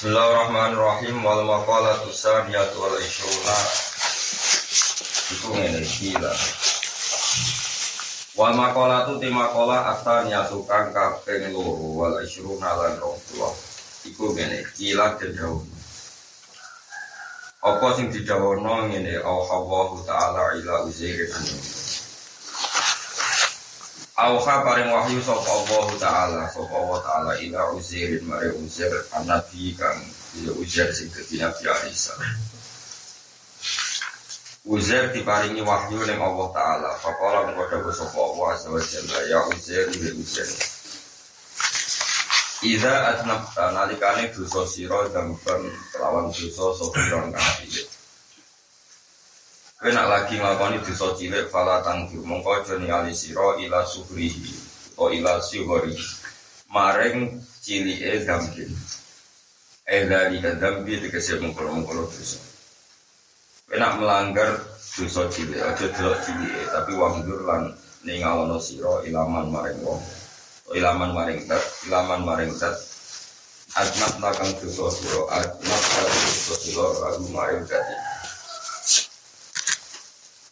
Bismillahirrahmanirrahim. Wal maqalatu saniyatu wal ishruna Itu ngene gila Wal maqalatu ti maqala asaniyatu kang kaping loro. Wal ishruna lan 20 Iku ngene gila dedawuh Apa sing didhawuhna ngene? Allah taala ila uzairin Auha paring wahyu sapa Allah taala sapa Allah taala ila Uzairin mare Uzair anabi kang ya Uzair sing dadi Nabi Isa. Uzair diparingi wahyu ning Allah taala. Faqala mengko dawuh sapa Allah azza wa jalla ya Uzair ya Uzair. Iza adnabta nalikane dosa sira dampen kelawan dosa sapa kang apik. Kowe nak lagi nglakoni dosa cilik fala tangju mongko aja ningali ila suhrihi atau ila suhri maring cilike dambin. Eh dari dambi dikasih mengkolo-mengkolo dosa. Kowe nak melanggar dosa cilik aja delok cilike tapi wangdur lan ningalono sira ilaman maring wong. Ilaman maring dat, ilaman maring dat Adnat nakang dosa sira, adnat dosa sira lagu maring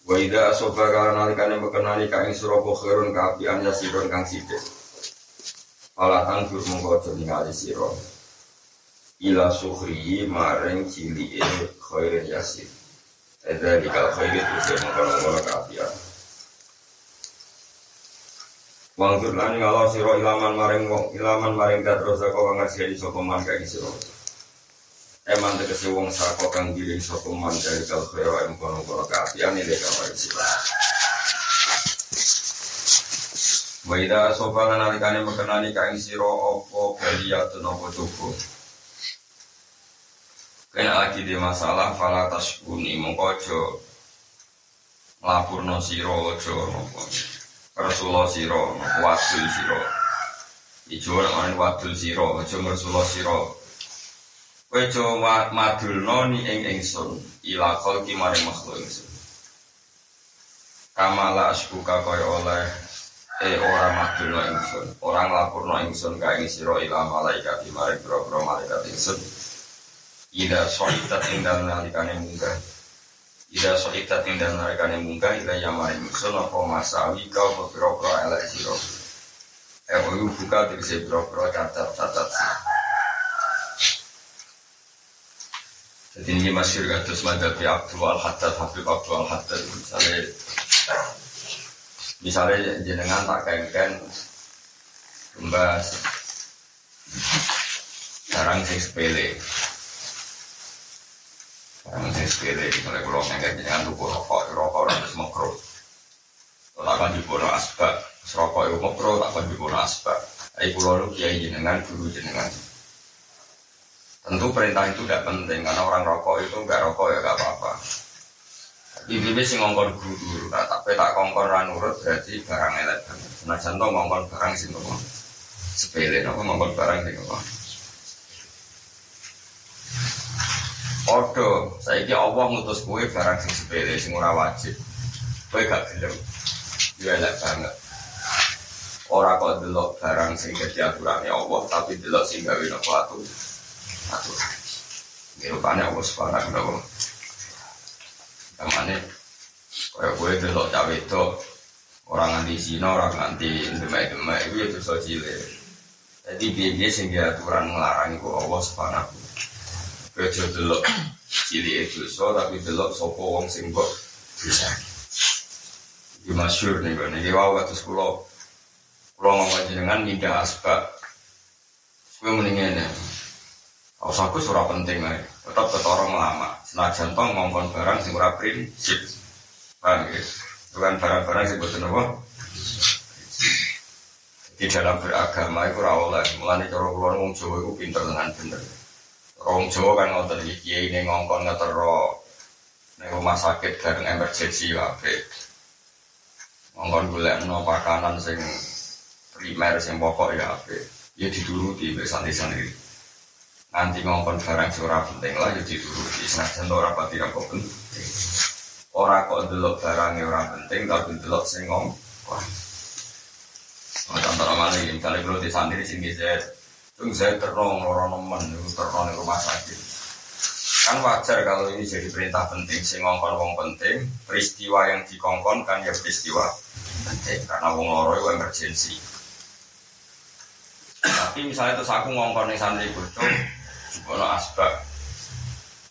Wa idza asoba kana nalikane mekenani ka ing sira khairun ka apian ya sira kang sithik. Fala tanggur mongko aja ningali sira. Ila sukhri maring cilike khairin yasir. Ada di kal khairin itu mongko ka apian. Wangdur lan ngalo sira ilaman maring wong ilaman maring dat rosa kok ngasih sapa man ka ing sira. Eman tegese wong sako kang giring sapa man dari kal khaira em kono kono kaapian ile kawai sila. Waida sopa nalikane mekenani kain siro opo baliyatun opo tuku. Kena lagi di masalah fala taskuni mongko aja nglapurno sira aja napa. Rasulullah sira wadul sira. Ijo ora wadul sira aja ngersulo sira Kowe coba madulno ni ing ingsun ila khalqi maring makhluk ingsun. Kamala asbuka kaya oleh eh ora madulno ingsun, ora nglapurno ingsun ka ing sira ila malaikat maring boro-boro malaikat ingsun. Ida sohitat ing dalem nalikane munggah. Ida sohitat ing dalem nalikane munggah ila ya maring ingsun apa masawi kau boro-boro elek sira. Eh buka tegese boro-boro cacat-cacat Jadi ini masyur kados madhabi Abdul Al Haddad Habib Abdul Al Haddad misalnya. Misalnya jenengan tak kengken kembas barang sing sepele. Barang sing sepele. Misalnya kalau kengken jenengan tuku rokok rokok terus makro kalau akan dibono asbak. Rokok itu makro tak akan dibono asbak. Ayo pulau kiai jenengan guru jenengan Tentu perintah itu tidak penting karena orang rokok itu nggak rokok ya nggak apa-apa. Tapi bibi sih ngongkon guru, nah, tapi tak kongkon ranurut berarti barang elek. Nah contoh ngongkon barang sih nopo sepele, nopo ngongkon barang sih nopo. Odo, saya kira Allah ngutus kue barang sing sepele, sing ora wajib. Kue gak gelem, ya elek banget. Ora kok delok barang sing jadi aturannya Allah, tapi delok sing gawe nopo aturan aturan. Ini rupanya Allah wa ta'ala. Ke mana? Kayak gue dulu cawe itu orang nganti zina, orang nganti demek-demek itu ya dosa cilik. Jadi biaya sehingga aturan melarang itu Allah subhanahu Kejo delok cilik itu so tapi delok sopo wong sing bisa. Iki masyhur nih gue nih wow kados kula kula ngomong jenengan mindah asbak. Gue mendingan kalau aku surah penting lah, tetap ketorong lama. Senajan toh ngomong barang sing ora prinsip. Paham ya? Bukan barang-barang sing boten apa? Di dalam beragama itu ora oleh. Mulane cara kula wong Jawa iku pinter dengan bener. Wong Jawa kan ngoten iki kiai ning ngongkon ngetero ning rumah sakit bareng emergency wae. Ngongkon golekno pakanan sing primer sing pokok ya ape. Ya dituruti wis santri-santri nanti ngomong barang surah penting lah jadi dulu di senajan orang pati apa penting orang kok delok barangnya orang penting tapi delok singong wah. Contoh mana ini? Misalnya kalau di santri sini saya Tung saya terong loro nemen itu terong di rumah sakit. Kan wajar kalau ini jadi perintah penting, sing ngongkon wong penting, peristiwa yang dikongkon kan ya peristiwa penting. Karena wong loro itu emergensi. Tapi misalnya terus aku ngongkon ning santri bocor, ono asbak.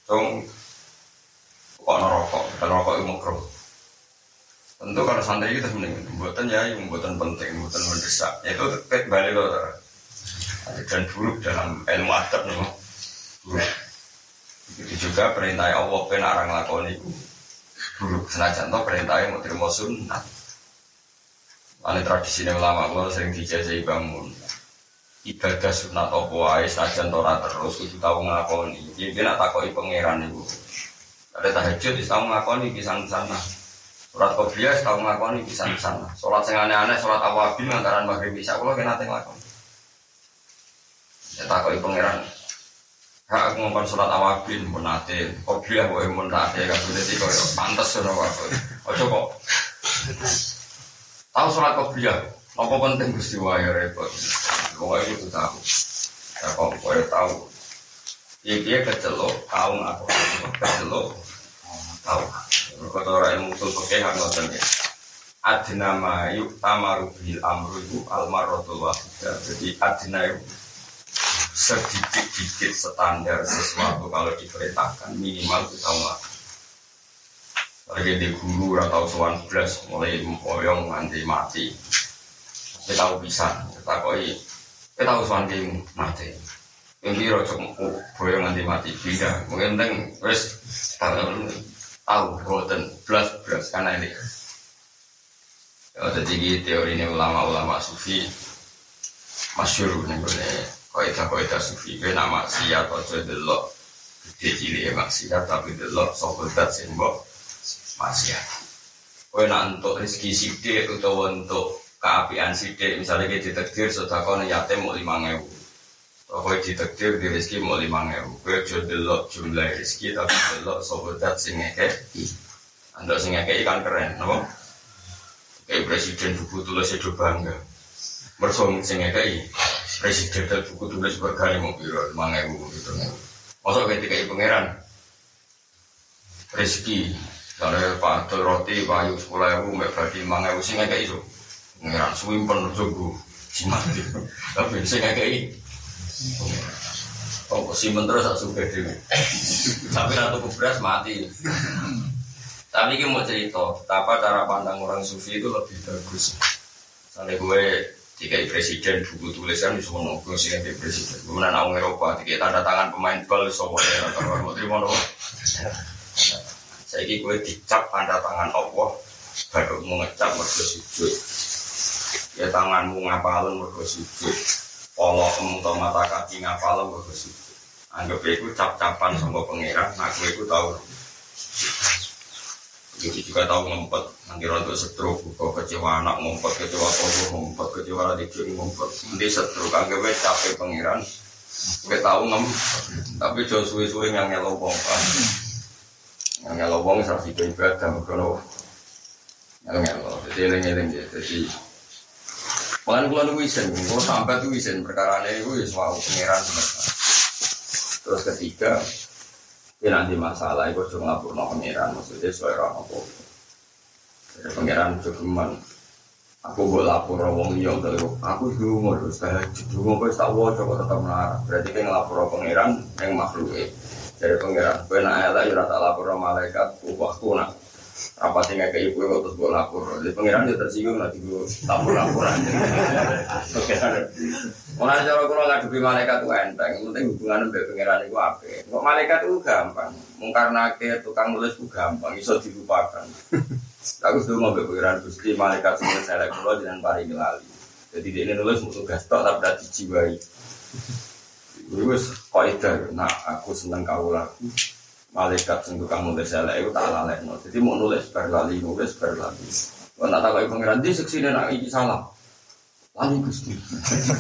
Tung kok rokok, kan rokok itu makruh. Tentu kalau santri itu mending, buatan ya, buatan penting, buatan mendesak. Itu balik loh dan buruk dalam ilmu adab nih buruk. Itu juga perintah Allah ben arang lakoni buruk. Senajan to perintah mau terima sunnah. Ane tradisi ulama kalau sering dijajai bangun ibadah sunat apa wae senajan tora terus kudu tahu nglakoni. Iki nak takoki pangeran iku. Ada tahajud wis tau nglakoni pisan sana. Surat Qobliyah tau nglakoni pisan sana. Salat sing aneh-aneh salat awabin antaran maghrib isya kula kena teng lakoni. Ya takoi pangeran. Hak aku ngomong sholat awabin pun nate, kopiah boleh pun nate sudah sih kau pantas sudah waktu. Ojo kok. Tahu sholat kopiah, apa penting gusti wahai repot. Pokoknya itu tahu. Ya kok boleh tahu. Iya dia kecelok, tahu aku kecelok, tahu. Kata orang ilmu usul pakai hak ngoten ya. Adna tamaru bil amru itu almarotul wahidah. Jadi adna itu sedikit-dikit standar sesuatu kalau diperintahkan minimal kita lah lagi di guru atau suan belas mulai mempoyong nanti mati kita tahu bisa kita koi kita tahu suan mati. Yang biro cuma boyong nanti mati. Beda mungkin teng wes tahu. Tahu boten. Belas belas karena ini. Ya, jadi teori ini ulama-ulama sufi. Masyur nih boleh. Kaidah-kaidah sufi. Kue nama maksiat Ojo delok. Gede cilik ya maksiat Tapi delok sobat sing mbok maksiat. Rezeki sidik Atau untuk keapian sidik Misalnya kita ditekdir Sodako yatim mau lima ngewu. Kue ditekdir di rezeki mau lima ngewu. Kue ojo delok jumlah rezeki Tapi delok sobat sing ngekei Anda sing ngekei kan keren Nama Kayak presiden buku tulis itu bangga. Bersong sing ngekei presiden dan buku tulis berkali mau biro lima ribu gitu. Masuk ketika pangeran. Rezeki kalau pak roti pak yuk sepuluh ribu mbak berarti sih nggak kayak pangeran swimpen sungguh mati tapi nggak kayak Oh, simpen terus tak suka dulu. Sampai ratu beras mati. Tapi ini mau cerita, betapa cara pandang orang sufi itu lebih bagus. Misalnya gue tiga presiden buku tulisan di semua nongkrong sih di presiden. Kemudian orang Eropa tiga tanda tangan pemain bal semua ya kalau mau terima saya kira gue dicap tanda tangan Allah baru mau ngecap mergo sujud ya tanganmu ngapalin mergo sujud Allah atau mata kaki ngapalin mergo sujud anggap itu cap-capan sama pangeran nah gue itu tahu jadi juga tahu ngumpet, nanti rontok setruk, buka kecewa anak ngumpet, kecewa kobo ngumpet, kecewa adik ngumpet. Nanti setruk, anggap capek pengiran. Gue tahu ngem, tapi jauh suwe-suwe yang ngelow bong kan. Yang ngelow bong sarsi ibadah, kalau ngelow, jadi eling-eling. Jadi Makan kula nu wisen, kula sampai tuh wisen perkara ini itu ya mau pengiran Terus ketiga, ini nanti masalah itu cuma no pangeran. Maksudnya sesuai orang apa. Pangeran cuman aku buat lapor wong liya dari aku dulu terus kayak dulu kok tak waca kok tetap melarang. Berarti kan lapor pangeran yang makhluk Jadi pangeran kowe nak elek ya tak lapor malaikat waktu nak apa sih nggak kayak ibu terus gue lapor jadi pangeran dia tersinggung nanti gue lapor laporan Mulai cara kalau nggak dibeli malaikat itu enteng, penting hubungan dengan pangeran itu apa? Kok malaikat itu gampang, karena ke tukang nulis itu gampang, bisa dilupakan. Aku sudah mau pangeran gusti malaikat semua saya pulau dengan pari lali. Jadi dia ini nulis untuk tugas tok tapi tidak dijiwai. Terus kok itu, nah aku seneng kau laku malaikat sing tukang nulis elek itu tak lalekno. Jadi mau nulis berlali, nulis berlali. Kau nak tahu pangeran di seksi nak iki salah. Lali gusti.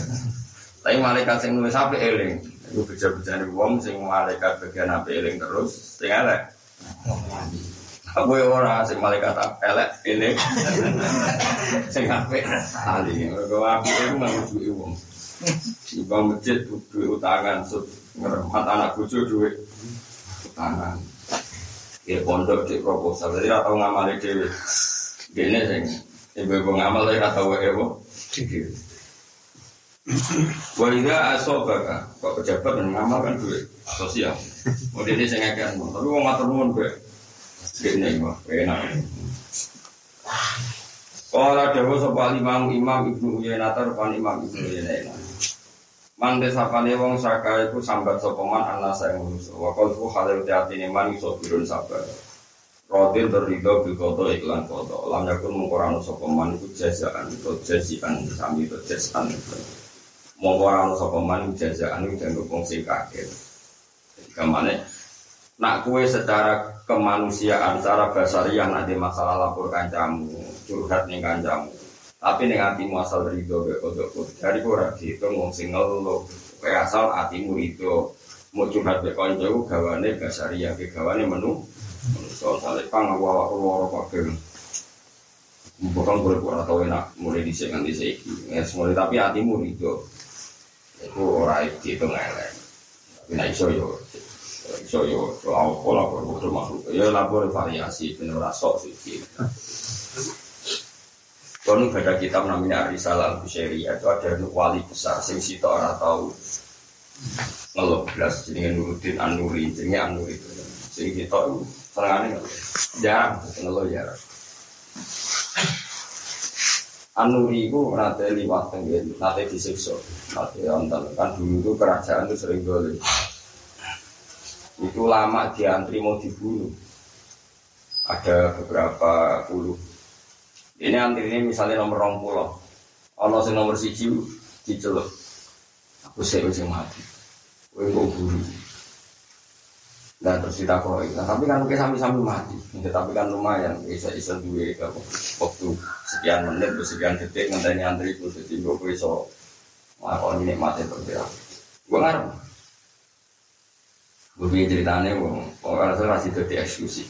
Tapi malaikat sing nulis apa eling. Iku beja-bejane wong sing malaikat bagian apa eling terus sing elek. Aku ya ora sing malaikat elek ini. sing apik lali. Mergo apik iku nganggo wong. Timbang masjid duit utangan, ngeremat anak bojo duit utangan. Ya pondok di proposal, jadi atau ngamali dewi. Gini sing, ibu-ibu ngamal tapi atau ewo. Wah ini asobaka, kok pejabat dan ngamal kan duit sosial. Mau dia saya ngekek, tapi mau ngatur nuwun gue. Gini wah, enak. Kala dawa sapa imam imam ibnu Uyainah pan imam ibnu Uyainah. Man desapane wong saka iku sambat sapa man ana sae manusa. Wa qalbu teatine man iso birun sabar. Rodin terido bil kodo iklan kodo. Lam yakun mengkorano sapa man iku jazaan itu jazian sami itu jazaan. Mengkorano sapa man iku dianggap wong sing kaget. Kamane nak kue secara kemanusiaan, secara basariah nanti masalah lapor kancamu, curhat nih kancamu. Tapi nih hatimu asal ridho be kodok dari ora dihitung wong sing ngeluh. Kayak asal hatimu ridho. Mau curhat be kancamu gawane basariah, ke gawane menu. Soal saleh pang awak loro kabeh. Bukan boleh pura tahu enak mulai dhisik nganti saiki. Ya semua tapi hatimu ridho. Iku ora dihitung elek. Tapi nek iso yo iso yo pola berbuat makhluk ya labor variasi benar sok sih kalau ada kitab namanya Arisal al Bushari itu ada wali besar sing sitok ora tahu ngeluh belas jenenge Nuruddin An-Nuri jenenge An-Nuri. Itu sing sitok itu senengane jarang ngeluh jarang. An-Nuri itu nate liwat tenggen nate disiksa. Nate onten kan dulu itu kerajaan itu sering dolim itu lama diantri mau dibunuh. Ada beberapa puluh ini antri ini misalnya nomor rong pulau ono sing nomor siji diceluk aku sih sing mati kowe kok buru dan terus ditakoi nah, tapi kan mungkin sami-sami mati ya, tapi kan lumayan bisa bisa duwe waktu sekian menit sekian detik ngenteni antri itu jadi gue melakukan ini mati berbeda gue ngarep Gue ceritanya, orang saya masih jadi eksklusif.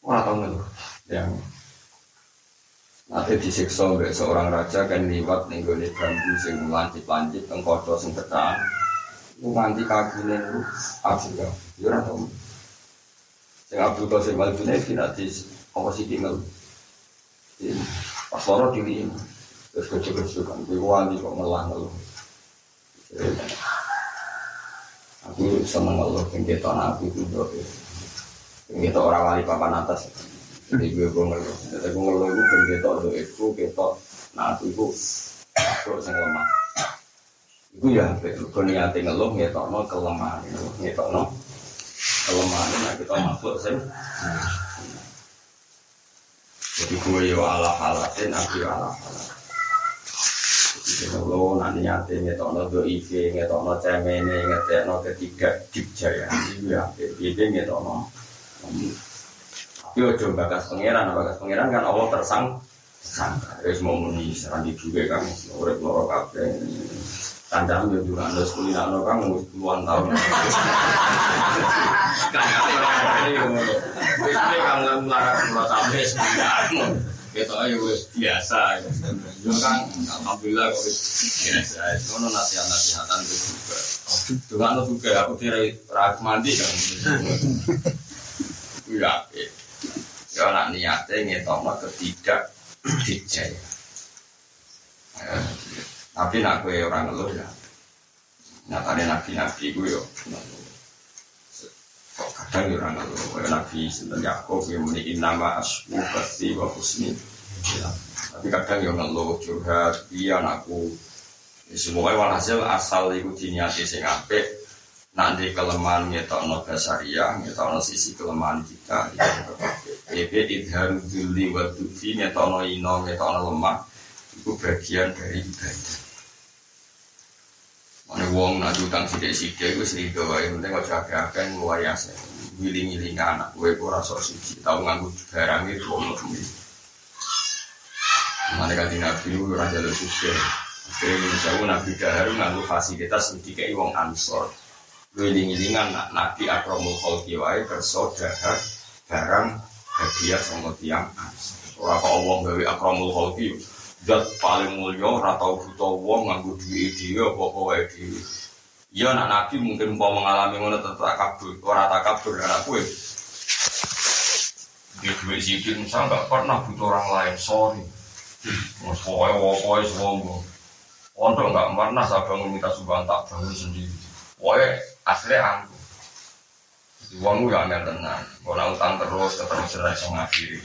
Orang tahu nggak yang nanti disiksa oleh seorang raja kan liwat nih gue bambu sing lancip lancip tengkodo sing bertahan. Lu nganti nih lu abu ya, ya orang tahu. Sing abu kau sing balik nih tidak di apa sih tinggal. Pas loro terus kecil-kecil kan, kok ngelah ngeluh. Aku seneng Allah kita nabi itu Kita orang wali papan atas. Jadi gue gue ngeluh. Jadi gue ngeluh itu kita do itu kita nabi itu aku yang lemah. Itu ya, gue niati ngeluh kita no kelemahan, kita no kelemahan. Nah kita makhluk sih. Jadi gue yo ala halatin, aku yo ala halatin. Kalau nanti nyate ngetokno do IV, ngetokno cemene, ngetokno ketiga dikjaya itu ya, itu ngetokno. Tapi ojo bakas pangeran, bakas pangeran kan Allah tersang sangka. Terus mau muni serandi juga kan, urip loro kabeh. Kancam yo juga sekolah anda kan puluhan tahun. Kan sembilan. Kita ayo wes biasa, ya kan. Alhamdulillah kok biasa. Itu no nasihat nasihatan itu juga. No juga aku kira ragu mandi kan. Ya, ya nak niatnya ngetokno ketidak dijaya. Tapi nak kue orang ngeluh ya. Nyatanya nabi-nabi gue yo. Kadang ya orang ngeluh. Kayak nabi Sinten Yakob yang memiliki nama Asmu Bati wa Husni. Ya. Tapi kadang ya ngeluh curhat. Iya anakku. Ya, semuanya walhasil asal itu diniati sing apik. Nanti kelemahan ngetokno basaria, ngetokno sisi kelemahan kita. Ebe idharu duli wa dufi, ngetokno ino, ngetokno lemah. Itu bagian dari ibadah. Mana wong nak utang sidik-sidik itu sering doa yang penting kau jaga akan luar biasa. Giling-giling anak gue gue rasa suci. Tahu nganggu barang itu wong lebih. Mana kali nabi itu orang jalur suci. Akhirnya nabi dahar nganggu fasilitas sedikit wong ansor. Giling-gilingan nak nabi akromul kholki wae kerso dahar barang hadiah sama tiang. Orang kau wong gawe akromul kholki zat paling mulia ora tau buta wong nganggo duwe dhewe apa-apa wae dhewe. Iya anak nabi mungkin mau mengalami ngono tetap kabur, ora tak kabur anak kue. Di duit sikit misal nggak pernah butuh orang lain, sorry. Mas pokoknya pokoknya sombong. Untuk nggak pernah saya bangun minta sumbang tak bangun sendiri. Pokoknya asli aku. Uangmu ya ambil tenang. Kalau utang terus, terus raiso ngakhiri.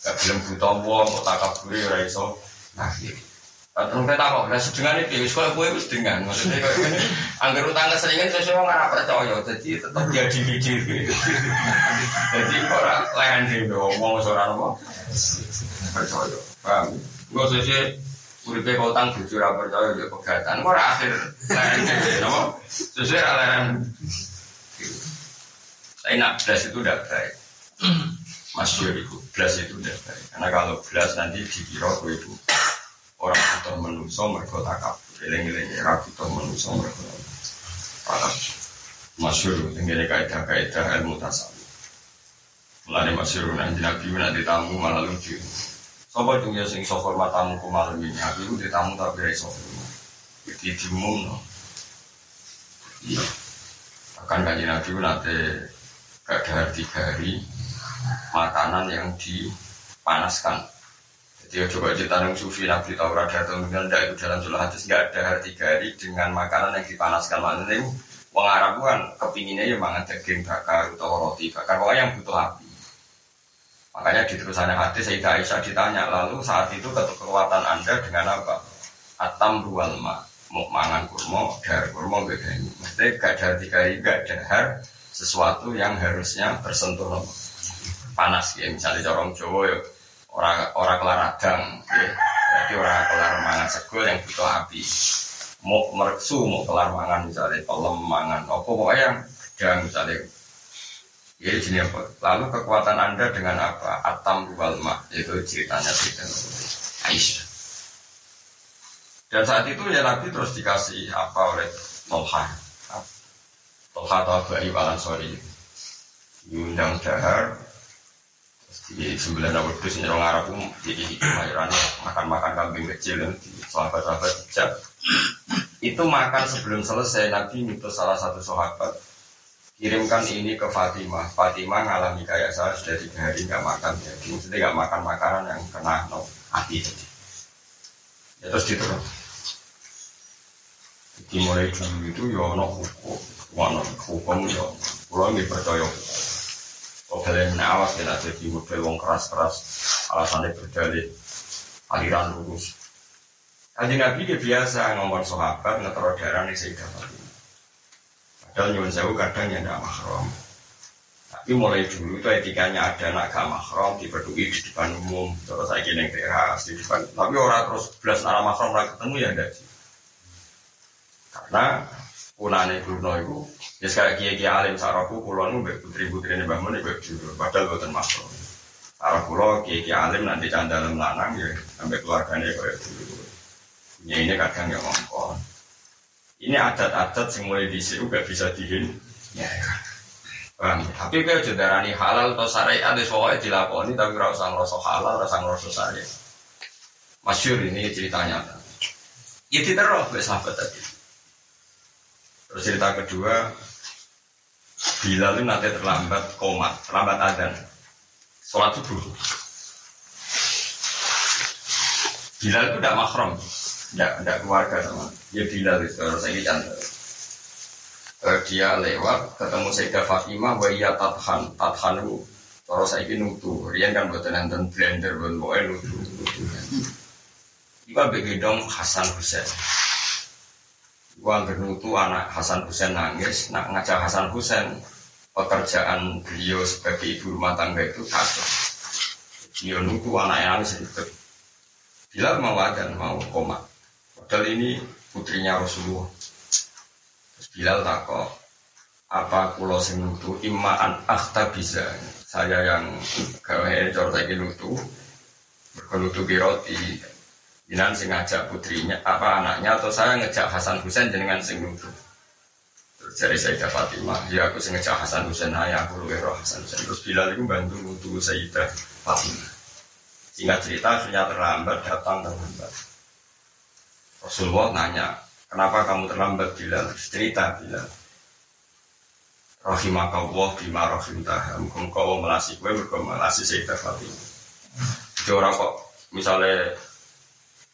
Gak belum buta uang, kok tak kaburi raiso ngakhiri. Terus kita kok, nah sedengan itu, sekolah gue itu sedengan. Maksudnya kayak gini, anggar utang keseringan sesuai nggak percaya, jadi tetap jadi diri. Jadi orang lain deh, ngomong seorang apa? Percaya, paham? Gue sesuai Uripe kau tang jujur apa percaya dia pegatan. Kau akhir nama sesuai lain. Tapi nak belas itu udah baik. Masyur itu, belas itu udah baik. Karena kalau belas nanti dikira gue itu orang butuh menuso mereka takap. Eleng-eleng ya, butuh menuso mereka takap. Masyur, tinggal kaidah-kaidah ilmu tasawuf. Mulai masyur nanti nabi nanti tamu malah lucu. Sopo itu ya sing sokor matamu malam ini. Aku itu ditamu tapi raiso. Jadi diumum no. Iya. Bahkan kanji nabi nanti gak ada tiga hari makanan yang dipanaskan. Jadi coba cerita nung sufi nabi Taurat atau tidak itu dalam surah hadis nggak ada hari tiga hari dengan makanan yang dipanaskan. Maksudnya itu Wong Arab kan kepinginnya ya mangan daging bakar atau roti bakar. Pokoknya yang butuh api. Makanya di terusannya hadis Sayyidah Aisyah ditanya lalu saat itu kekuatan anda dengan apa? Atam ruwal ma mau mangan kurma, dahar kurma beda ini. Maksudnya gak ada tiga gak dahar sesuatu yang harusnya bersentuh no, panas ya. Misalnya corong Jawa ya orang orang kelar radang, ya. berarti orang kelar mangan segel yang butuh api. Mau mereksu, mau kelar mangan misalnya pelem mangan, apa pokoknya yang misalnya Ya jenis apa? Lalu kekuatan Anda dengan apa? Atam wal ma itu ceritanya cerita Aisyah. Dan saat itu ya Nabi terus dikasih apa oleh Tolha. Tolha atau Abu Ayyub al Ansori. Diundang dahar. Di sembilan itu sini orang Arab jadi mayorannya makan-makan kambing kecil di sahabat-sahabat. Itu makan sebelum selesai Nabi itu salah satu sahabat kirimkan ini ke Fatimah. Fatimah ngalami kayak saya sudah tiga hari nggak makan daging, sudah nggak makan makanan yang kena no hati. Ya terus diterus. Jadi mulai dulu itu ya no hukum, no hukum ya. Pulau nggak percaya. Kalau kalian awas ya jadi model wong keras-keras, alasannya berdalih aliran lurus. Kaji Nabi dia biasa ngomong sahabat ngetero darah nih Sayyidah Fatimah. Padahal nyuwun sewu kadang ya tidak mahram. Tapi mulai dulu itu etikanya ada anak gak mahram dipeduli di depan umum. Terus saya yang teras di depan. Tapi orang terus belas arah mahram orang ketemu ya sih. Karena punane Bruno itu ya sekali kia kia alim saraku kulon itu putri putri ini bangun itu dulu. Padahal bukan mahram. Sarah kulo kia kia alim nanti candalem lanang ya sampai keluarganya kayak dulu. Ya ini kadang ya ngomong. Ini adat-adat yang mulai di situ gak bisa dihin. Ya, Bang, tapi kayak jodarani halal atau syariat di soalnya dilakoni tapi rasa ngerasa halal, rasa ngerasa syariat. Masyur ini ceritanya. Ya terus gue sahabat tadi. Terus cerita kedua, Bilal itu nanti terlambat komat, terlambat adzan. Sholat subuh. Bilal itu tidak mahram, tidak, tidak keluarga sama. Ya Bilal itu harus saya. Uh, dia lewat ketemu Sayyidah Fatimah wa iya tathan. Tathan itu terus saya nutu rian kan buatan nonton blender buat mau nutu Iba begedong Hasan Husain Gua nutu anak Hasan Husain nangis nak ngajak Hasan Husain pekerjaan beliau sebagai ibu rumah tangga itu kacau dia nutu anak yang nangis itu. Bilal mau adan mau koma. Padahal ini putrinya Rasulullah. Bilal takok apa kulo sing nutu? Imaan akhta bisa. Saya yang gawe cor saiki nutu berkenutu roti. Jinan sing ngajak putrinya apa anaknya atau saya ngejak Hasan Husain dengan sing nutu. Terus dari Sayyidah Fatimah ya aku sing ngejak Hasan Husain ayah aku luwe roh Hasan Husain. Terus Bilal itu bantu nutu Sayyidah Fatimah. Singkat cerita, sudah terlambat, datang terlambat. Rasulullah nanya, kenapa kamu terlambat Bilal? Cerita Bilal. Rahimakallah bima rahimtah. Engkau melasi gue, mereka melasi Sayyidah Fatimah. Jadi orang kok misalnya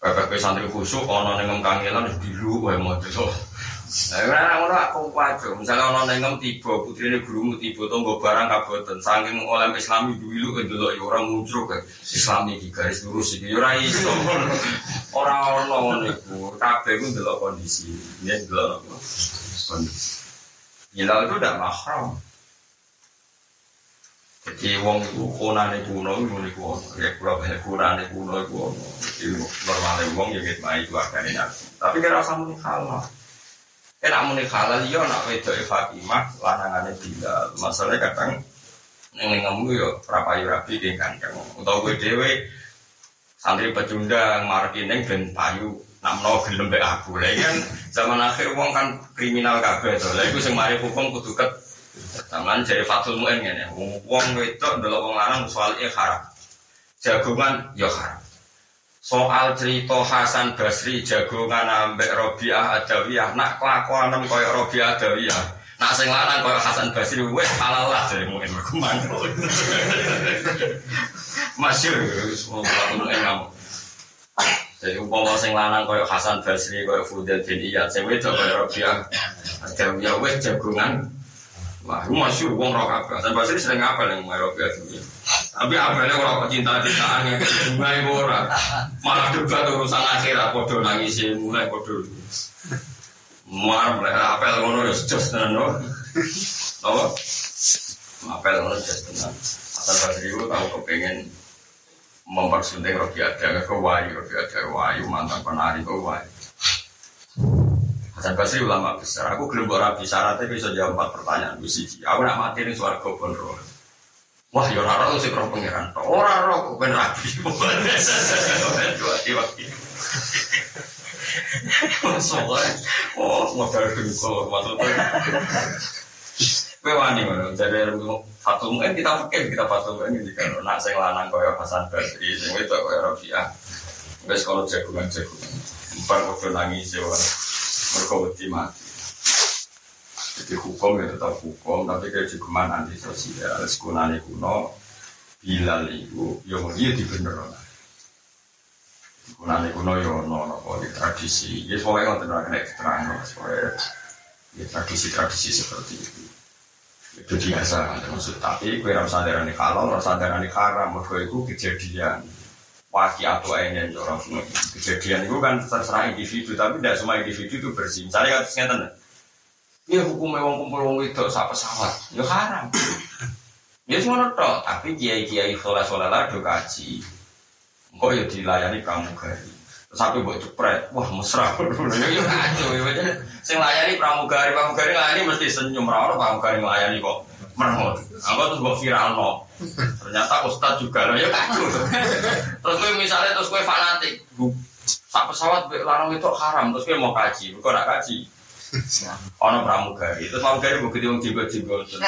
PPP santri khusyuk, ono nengem kangelan, biru, gue mau dulu. Nah, ora ngono aku wajo. Misale ana nengem tiba putrine gurumu tiba tonggo barang kaboten saking oleh Islami dulu ndelok ya ora muncul ke Islami iki garis lurus iki ya ora iso. Ora ono ngono iku. Kabeh ku kondisi. Ya ndelok kondisi. Hilal itu udah mahram. Jadi wong itu konane kuno itu nih kuno, ya kurang banyak kunane kuno itu kuno. Jadi normalnya wong ya gitu, itu akan Tapi kira sama nih kalah. Enak muni halal yo nak wedok Fatimah lanangane Bilal. Masalahnya kadang ning ngemu yo prapayu rapi ki kandang. Utawa kowe dhewe santri pecundang marketing ben payu namno gelem mbek aku. Lah kan zaman akhir wong kan kriminal kabeh to. Lah iku sing hukum kudu ket Taman jadi fatul mu'en ngene. Wong wedok ndelok wong lanang soal haram. Jagungan yo haram. Soal cerita Hasan Basri jagongan ambek Robiah Adawiyah. Nak kelakuan koyo Robiah Adawiyah. Nak sing lanang koyo Hasan Basri wes halal lah jadi mungkin berkembang masyur semua mungkin kamu. Jadi umpama sing lanang koyo Hasan Basri koyo Fudel bin Iyad sing wedok koyo Robiah Adawiyah wes jagongan. Wah, masyur, wong roh kabeh. Hasan Basri sering apa yang Robiah Adawiyah tapi apalnya orang cinta-cintaan yang mulai ora. Malah debat urusan akhirat podo nangis mulai podo. Muar mulai apel ngono ya jos tenan no. Apa? Apel ngono jos tenan. Asal Basri itu tahu kepengen mempersunting Robi Ada ke Wayu, Robi Ada Wayu mantan penari ke Wayu. Hasan Basri ulama besar. Aku gelem ora bisa syaratnya bisa jawab empat pertanyaan. Aku nak mati suara kau Wah, ya ora ora sing roh pangeran. Ora ora kok ben rabi. Soalnya, oh, modal dengkul, maksudnya. Kowe wani ngono, jadi fatum kan kita pikir kita fatum kan gitu. Nak sing lanang koyo Hasan Basri, sing wedok koyo kalau jagungan-jagungan. Empat kok nangis ya, mergo mati. Jadi hukum ya tetap hukum, tapi kayak juga anti sosial. Sekunane kuno, Bilal itu, ya dia di bener lah. Kunane kuno ya no no di tradisi. Ya soalnya nggak tenang kena keterangan, soalnya ya tradisi-tradisi seperti itu. Itu biasa, maksud tapi kue rasa darani kalau rasa darani haram, mereka itu kejadian waki atau yang orang kejadian itu kan terserah individu, tapi tidak semua individu itu bersih. Misalnya kata Ya hukumnya wong kumpul wong itu sak pesawat, ya haram. Ya semua tok, tapi kiai kiai sholat sholat lah do kaji. Kok ya dilayani pramugari. Sampai buat cepret, wah mesra. Ya ya kacau ya. Sing layani pramugari, pramugari layani mesti senyum rawon pramugari layani kok meremut. Aku terus buat viral no. Ternyata ustad juga loh ya kacau. Terus gue misalnya terus gue fanatik, sak pesawat larang itu haram, terus gue mau kaji, gue nak kaji. Ono pramugari, itu pramugari begitu yang jenggot-jenggot. Terus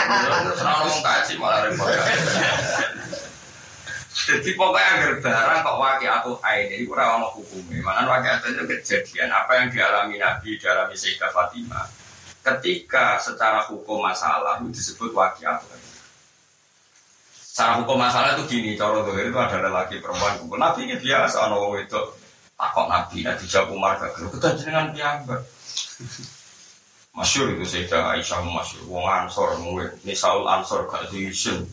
orang kaji malah repot. Jadi pokoknya agar barang kok wakil atau ain ini kurang ono hukumnya. Mana wakil atau itu kejadian apa yang dialami Nabi dalam Sayyidah Fatimah. Ketika secara hukum masalah itu disebut wakil atau Secara hukum masalah itu gini, cara itu ada lelaki perempuan kumpul. Nabi ini biasa, ono itu takut Nabi, Nabi jawab Umar gak kita dengan piyambak. Masyur itu Sayyidah Aisyah masyur. Wong Ansor mungkin. Ini Saul Ansor gak diisin.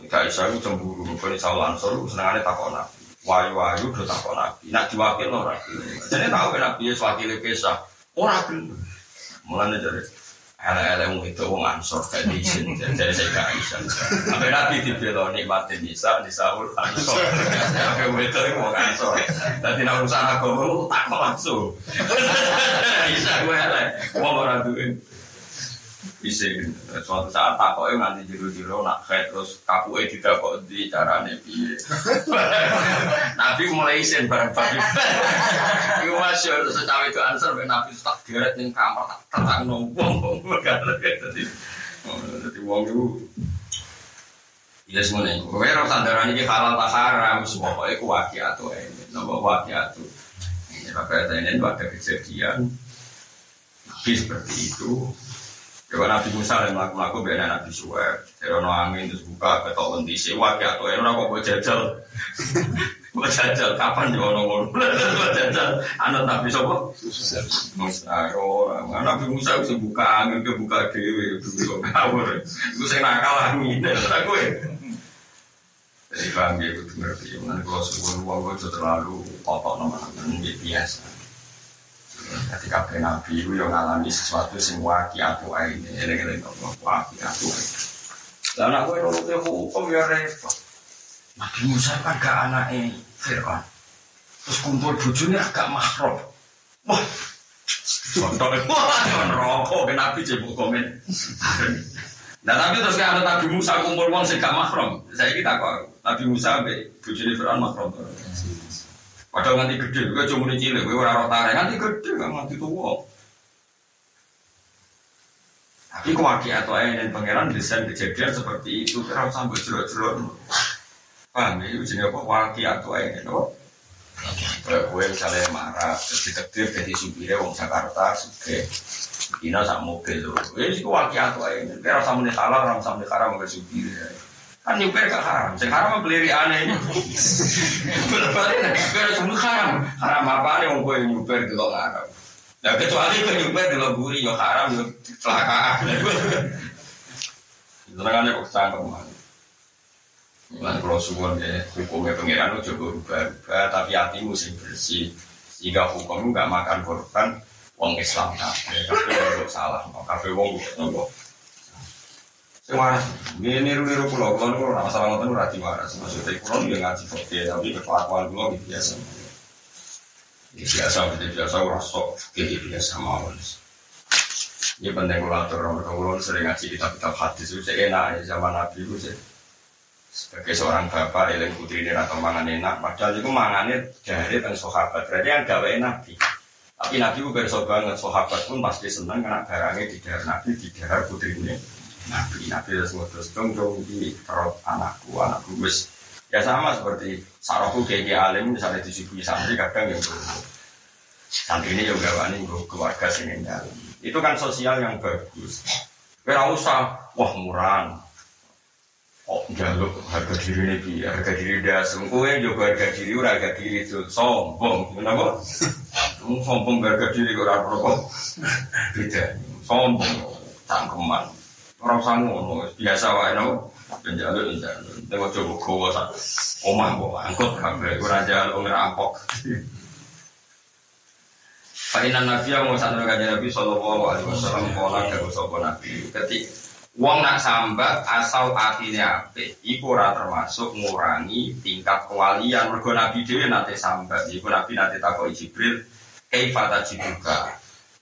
Sayyidah Aisyah itu cemburu. Ini Saul Ansor senangannya takut Nabi. Wayu-wayu udah takut Nabi. Nak diwakil orang. Jadi tahu kan Nabi ya wakil kisah. Orang Mulanya jadi Ele-ele wong itu wong ansor kayak diizin jadi saya gak bisa. Sampai nabi dibelo nikmatin nisa di sahur ansor. Sampai wong itu wong ansor. Nanti nak urusan agama tak langsung. Bisa gue ele, wong orang duit. Bisa suatu saat tak kok nganti jero-jero nak kayak terus kaku eh tidak kok di carane piye. Nabi mulai isin bareng pagi. Iku masih harus secawe itu answer Nabi tak geret ning kamar tak terang nombong. Jadi jadi wong itu Ya semuanya, gue rasa sandaran ini halal tak haram, semua pokoknya ku wakiatu ini, nopo wakiatu. Ini pakai ini ada kejadian, Nabi seperti itu. Kalau Nabi Musa yang melakukan beda Nabi Suhaib, kalau angin terus buka ketok lenti sewa atau ini orang kok jajal, buat jajal kapan juga orang buat jajal, anak Nabi Sopo, Musa, orang Nabi Musa bisa buka angin ke buka dewi, bisa ngawur, gue saya nakal angin, aku ya. Jadi ya, gue ngerti. Nanti kalau sebuah uang gue terlalu kotor nama-nama biasa. Ketika kabeh nabi itu yang ngalami sesuatu sing waki aku ini, ini ini nopo waki aku. Dan aku itu nurut hukum ya repot. Nabi Musa kan gak anaknya Fir'aun. Terus kumpul bujurnya agak mahrum. Wah, Contohnya, wah, rokok, kenapa cebok komen. Nah tapi terus kayak ada Nabi Musa kumpul uang sing gak mahrum. Saya kita kok Nabi Musa be bujurnya Fir'aun mahrum. Padahal nganti gede, gue cuma cilik, gue orang tarik, nganti gede, gak nganti tua. Tapi kewaki atau ayah dan pangeran desain kejadian seperti itu, kira sampai jerok-jerok. Paham ya, ini apa? Waki atau ayah dan apa? Gue misalnya marah, terus ditetir jadi supirnya wong Jakarta, suge. Ina sak mobil tuh. Ini sih waki atau ayah, kira sampai halal, orang sampai haram, gak supirnya. Kan nyuper gak haram. Sing haram beli aneh ini. Balik nyuper semua haram. Haram apa nih wong kowe nyuper delok haram. Nah kecuali kowe nyuper delok guri yo haram yo kecelakaan. Senengane kok cangkem man. Lan kalau suwon ya hukumnya pangeran coba rubah-rubah tapi hatimu sing bersih sehingga hukum nggak makan korban wong Islam kabeh kabeh salah kabeh wong nopo waras. Ini niru-niru pulau, pulau niru nama salah ngotot rati waras. Maksudnya pulau dia ngaji fakir, tapi kelakuan pulau biasa. Biasa, biasa, rasok, ini biasa mau. Ini penting kalau atur orang pulau sering ngaji kitab-kitab hadis itu enak ya zaman Nabi itu. Sebagai seorang bapak, eling putri ini atau mangan enak, padahal itu mangannya dari dan sahabat, berarti yang gawe Nabi. Tapi Nabi itu berso banget, sahabat pun pasti senang karena barangnya di daerah Nabi, di daerah putri ini. Nabi Nabi terus terus dong di perut anakku anakku. Wis ya sama seperti sarahku kayak alim misalnya disuguhi santri kadang yang santri ini juga wani keluarga sini itu kan sosial yang bagus. Kira usah wah murah. Oh, jaluk harga diri ini harga diri dah sungguh juga harga diri ora harga diri itu sombong, kenapa? sombong harga diri ora rokok beda, sombong, cangkeman. Orang sangu, biasa wae no. Penjaluk penjaluk. Tengok coba gowo sak. Omah kok angkut kabeh ora jaluk ngerampok. Fainan Nabi yang sanad kanjeng Nabi sallallahu alaihi wasallam kala dawuh sapa Nabi ketik wong nak sambat asal atine apik iku termasuk ngurangi tingkat kewalian mergo Nabi dhewe nate sambat iku Nabi nate takoki Jibril kaifa tajibuka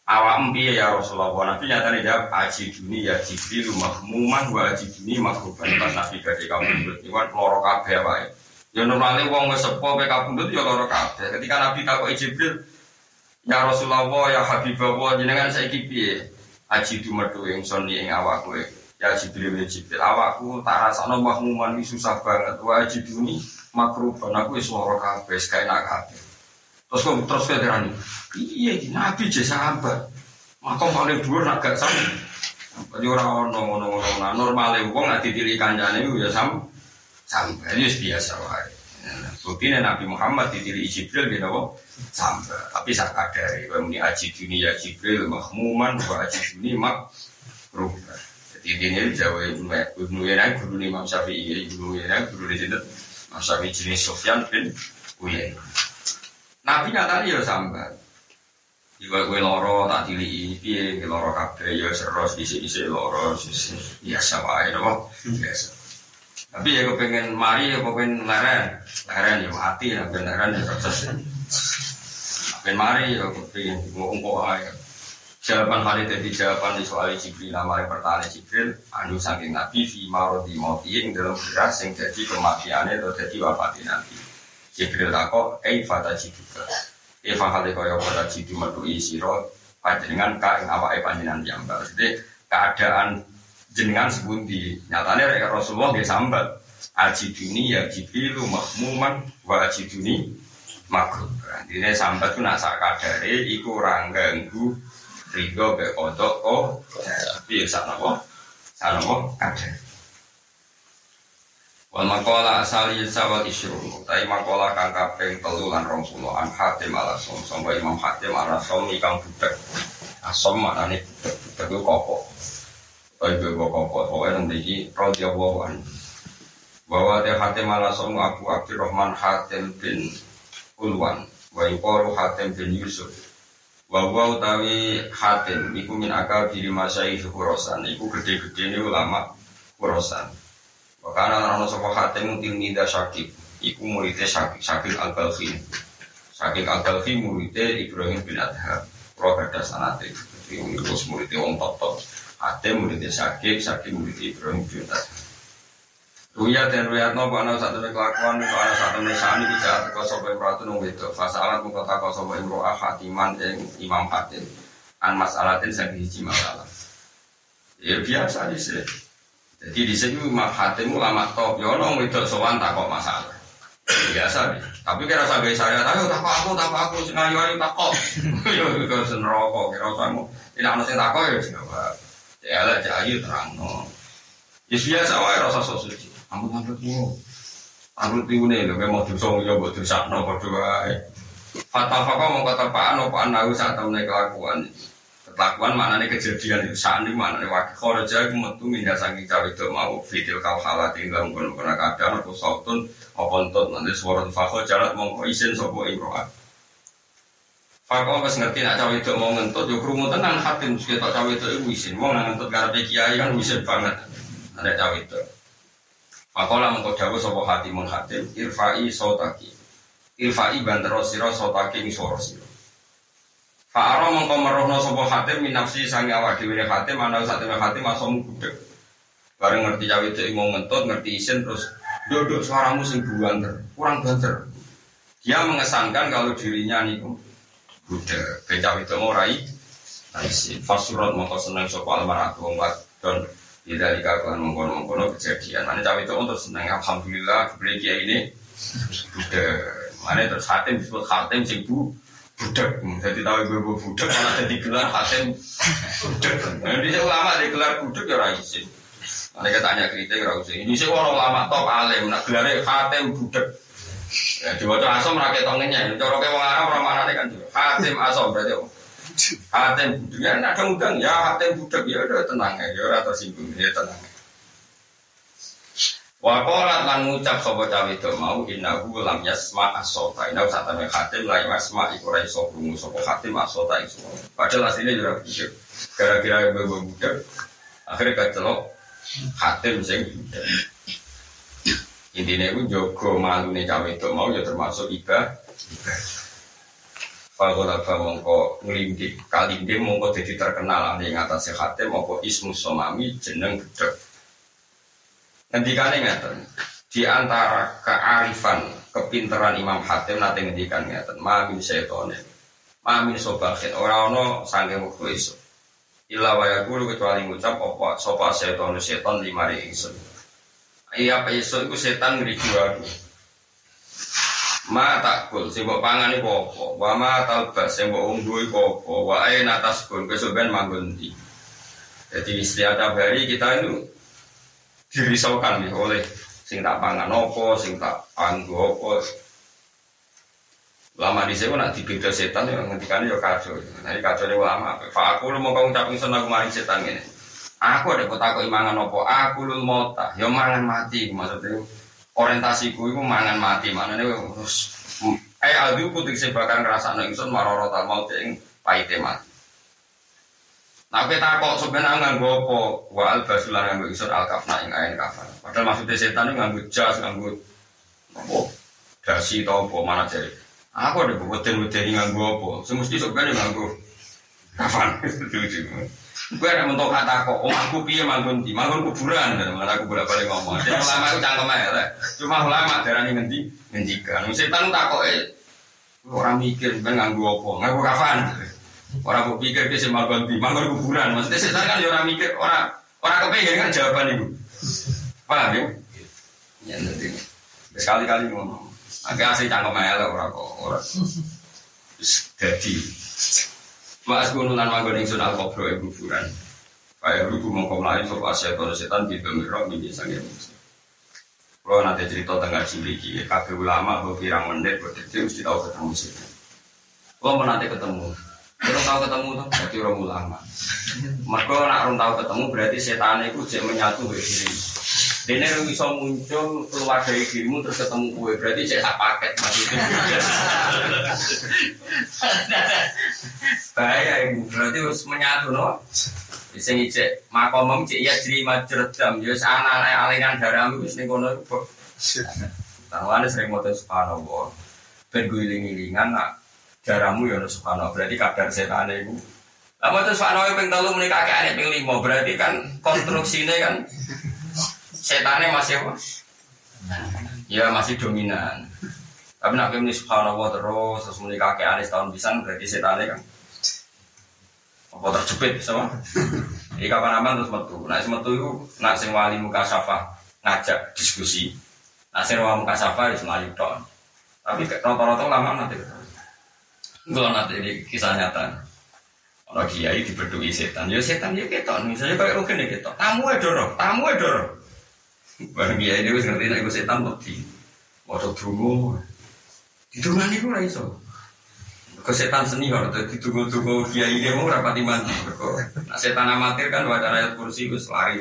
awak piye ya Rasulullah Nabi nyatane jawab aji duni ya Jibril mahmuman wa aji duni makruban pas Nabi gade kabundut iku kan loro kabeh wae ya normalnya wong wis sepo pe kabundut ya loro kabeh ketika Nabi takoki Jibril Ya Rasulullah ya Habibullah jenengan saiki piye? Aji du metu ingsun ing awakku. Ya Jibril ya Jibril awakku tak rasakno mahmuman iki susah banget. Wa aji duni makruban aku wis lara kabeh, gak enak kabeh. Terus kok terus kowe terani. Iya nabi je sahabat. Makom paling dhuwur nak gak sama. Jadi ora ono ngono-ngono. Nah, normale wong nek ditili kancane ya sam sampai ini biasa wae. Bukti Nabi Muhammad ditiri Jibril di nawa sampai. Tapi saya kadari, ini aji dunia Jibril mahmuman, wa aji dunia mak rubah. Jadi ini Jawa Ibnu Ibnu Yana guru Imam Syafi'i, Ibnu Yana guru di Imam Syafi'i jenis Sofyan bin Uyain. Nabi nyatanya ya sampai. Iwa gue loro tak tili piye loro kabeh ya seros isi-isi loro biasa wae napa biasa. Tapi ya kepengen mari ya kepengen leren, leren ya mati ya kepengen leren ya proses. Kepengen mari ya kepengen ngomong aja. Jawaban hari tadi jawaban di soal Jibril nama pertanyaan Jibril anu saking Nabi fi marodi mauti yang dalam beras yang jadi kematiannya atau jadi wafatnya Nabi. Jibril takok, eh fata jiduka. Eh fahale kaya pada jidu metu isiro panjenengan ka ing awake panjenengan jambal. Jadi keadaan jenengan sebuti nyatanya rek Rasulullah dia sambat Ajiduni ya jibilu mahmuman wa ajiduni makruh. Ini sampai tuh nak kadare iku orang ganggu rido be kodok oh tapi ya sana kok kadare. Wal makola asali sawal isyurun Tapi makola kang kaping telu lan rong puluh. An hatim ala som. Sampai imam hatim ala som ikang budak Asom maknanya budak Budak itu koko Tapi itu koko Pokoknya nanti Rodi Allah Bahwa dia hatim ala som Abu Abdurrahman hatim bin Ulwan. Wa yukoru hatim bin Yusuf. Wa wa utawi hatim Iku min akal diri masyai Kurosan Iku gede-gede ini ulama Kurosan karena orang sapa hatim tilmida syakib, iku muridnya syakib, syakib al balfi. Syakib al balfi muridnya Ibrahim bin Adham. Pro gada sanate, terus muridnya wong top Hatim muridnya syakib, syakib muridnya Ibrahim bin Adham. Ruya dan Ruya no ana satu kelakuan itu ana satu sani bisa teko sapa imratu nung itu. Fasa alat muka teko sapa imro'ah hatiman yang imam hatim. An masalatin sing hiji masalah. Ya biasa sih. Jadi di sini Imam Hatim ulama top, ya ono wedok sowan tak kok masalah. Biasa nih. Tapi kira sampai saya tahu tak aku tak aku sing ayu tak kok. Yo kok senroko kira kamu tidak ono sing tak kok ya sing apa. Ya lah ayu terang no. Ya biasa wae rasa sok suci. Ampun ampun ku. Ampun tiune lho mau dosa yo mbok dosakno padha wae. Fatwa fakwa mau kata pak anu pak anu saat temen kelakuan. Kelakuan mana nih kejadian itu saat ini mana nih wakil khoroja itu metu minta saking cawe itu mau video kau halat tinggal mengkono kono kadang aku sautun opontot nanti suara fakho jalan mau isin sopo imroat. Fakho pas ngerti nak cawe itu mau ngentut yuk rumu tenang hati meski tak cawe itu ibu isin mau ngentut karena kiai kan isin banget ada cawe itu. Fakho lah mengkau dawu sopo hati mun hatim irfai sotaki irfai bandero siro sotaki misoro siro. Fa'ara mongko merohno sapa hatim minafsi sangi awak dhewe hatim ana sak temen hatim asomu budek. Bareng ngerti cawe itu mau ngentut, ngerti isin terus duduk suaramu sing banter, kurang banter. Dia mengesankan kalau dirinya niku budek. Cawe itu mau rai isin. Fasurat mongko seneng sapa almarhum wong wadon tidak dikakuan mengkono-mengkono kejadian. Mana cawe itu untuk seneng alhamdulillah kiai ini budek. Mana terus hatim disebut hatim sing bu budak. Jadi tahu ibu ibu budak malah jadi gelar hatim budak. Nah, di ulama di gelar budak ya raisin. Mereka tanya kritik raisin. Ini sih orang ulama top alim. Nah gelarnya hatim budak. Ya coba tuh asom rakyat tongennya. Cara kayak orang Arab orang mana kan hatim asom berarti. Hatim budak ya ada undang ya hatim budak ya udah tenang. Ya udah tersinggung ya tenang. Wa qalat lan ngucap sapa cawe itu mau innahu lam yasma asota. Inna sak temene khatim la yasma iku ora iso krungu sapa khatim asota iso. Padahal asline yo ora budak. Gara-gara bebo budak akhirnya kecelok khatim sing budak. Intinya itu jogo malu nih cawe itu mau ya termasuk ibadah. Fakola mongko ngelindik kalinde mongko jadi terkenal ane ngatasi khatim apa ismu somami jeneng budak. Ngendikane ngeten. Di antara kearifan, kepinteran Imam Hatim nanti ngendikan ngeten, ma min seitone. Ma min sobahin ora ono sange wektu esuk. Ila wa yaqulu kecuali ngucap apa sapa setan setan limari ingsun. Iya apa esuk iku setan ngriki aku. Ma takul sing mbok pangan iku apa? Wa ma talbas sing mbok unggu iku apa? Wa aina tasbun besok ben manggon ndi. Jadi setiap hari kita itu dirisaukan nih oleh sing tak pangan opo, sing tak anggo opo. Lama di sini nak dibeda setan yang ngendikan ya kacau. Nanti kacau ini lama. Pak aku lu mau kau ngucapin sen aku maring setan ini. Aku ada kota kau imangan opo. Aku lu mau tak. Ya mangan mati maksudnya. Orientasiku itu mangan mati. Mana nih terus. Eh adu putih sebakan rasa nengson marorota mau ting pahitnya mati. Nah, kita kok sebenarnya nganggo apa? Wa al basulan nganggo isur al kafna ing ain kafan. Padahal maksudnya setan itu nganggo jas, nganggo apa? Dasi apa mana jadi? Aku ada beten-beten nganggo apa? Semesti sebenarnya nganggo kafan. Lucu. Gue ada mentok kata kok, om aku piye manggon di, manggon kuburan, dan malah aku bolak balik ngomong. Jadi ulama itu cangkem aja, cuma ulama darah ini ngendi, ngendikan. Setan tak kok eh orang mikir kan nganggo apa, nganggo kafan. Orang mau pikir dia sih ganti, manggon kuburan. Maksudnya setan kan orang mikir, orang orang kepengen kan jawaban itu. Paham ya? Ya nanti sekali-kali ngomong. Agak asli cangkem elek ora kok ora. Jadi Mas gunulan manggon ing sunal kubro ing kuburan. Kayak rubu mongko mlayu sapa setan setan di pemirok mini sange Kalau nanti cerita tengah cimriki, kabeh ulama gue pirang menit berdiri mesti tahu ketemu setan. Kalau mau nanti ketemu, Orang tahu ketemu tuh berarti orang ulama. Mereka nak orang tahu ketemu berarti setan itu cek menyatu dengan diri. Dene yang bisa muncul keluar dari dirimu terus ketemu kue berarti cek tak paket maksudnya. Bahaya ibu berarti harus menyatu no. Bisa ngecek makomem cek ya jadi majerdam ya sana aliran darah wis ning kono iku. Tangwane sering moto subhanallah. Ben guling-gilingan nak Jaramu ya ono subhanahu berarti kadar setan itu. Lah mau terus subhanahu ping telu muni kakeane ping lima berarti kan konstruksinya kan setannya masih apa? Ya masih dominan. Tapi nak muni subhanallah terus terus muni kakeane setahun pisan berarti setannya kan apa terjepit sama? Jadi kapan aman terus metu. Nah metu itu nak sing wali muka syafa ngajak diskusi. Nah sing wali muka syafa itu melayu Tapi rata-rata lama nanti. Kalau nanti ini kisah nyata. Kalau kiai diberdui setan, ya setan ya keton. Misalnya kayak rugen ya keton. Tamu edoro, tamu edoro. Barang kiai ini ngerti nek iku setan wedi. Waduh dungo. Didungani ku ora iso. Ke setan seni kok dadi dungo-dungo kiai ini mau rapati mandi. Nah setan amatir kan wadah ayat kursi wis lari.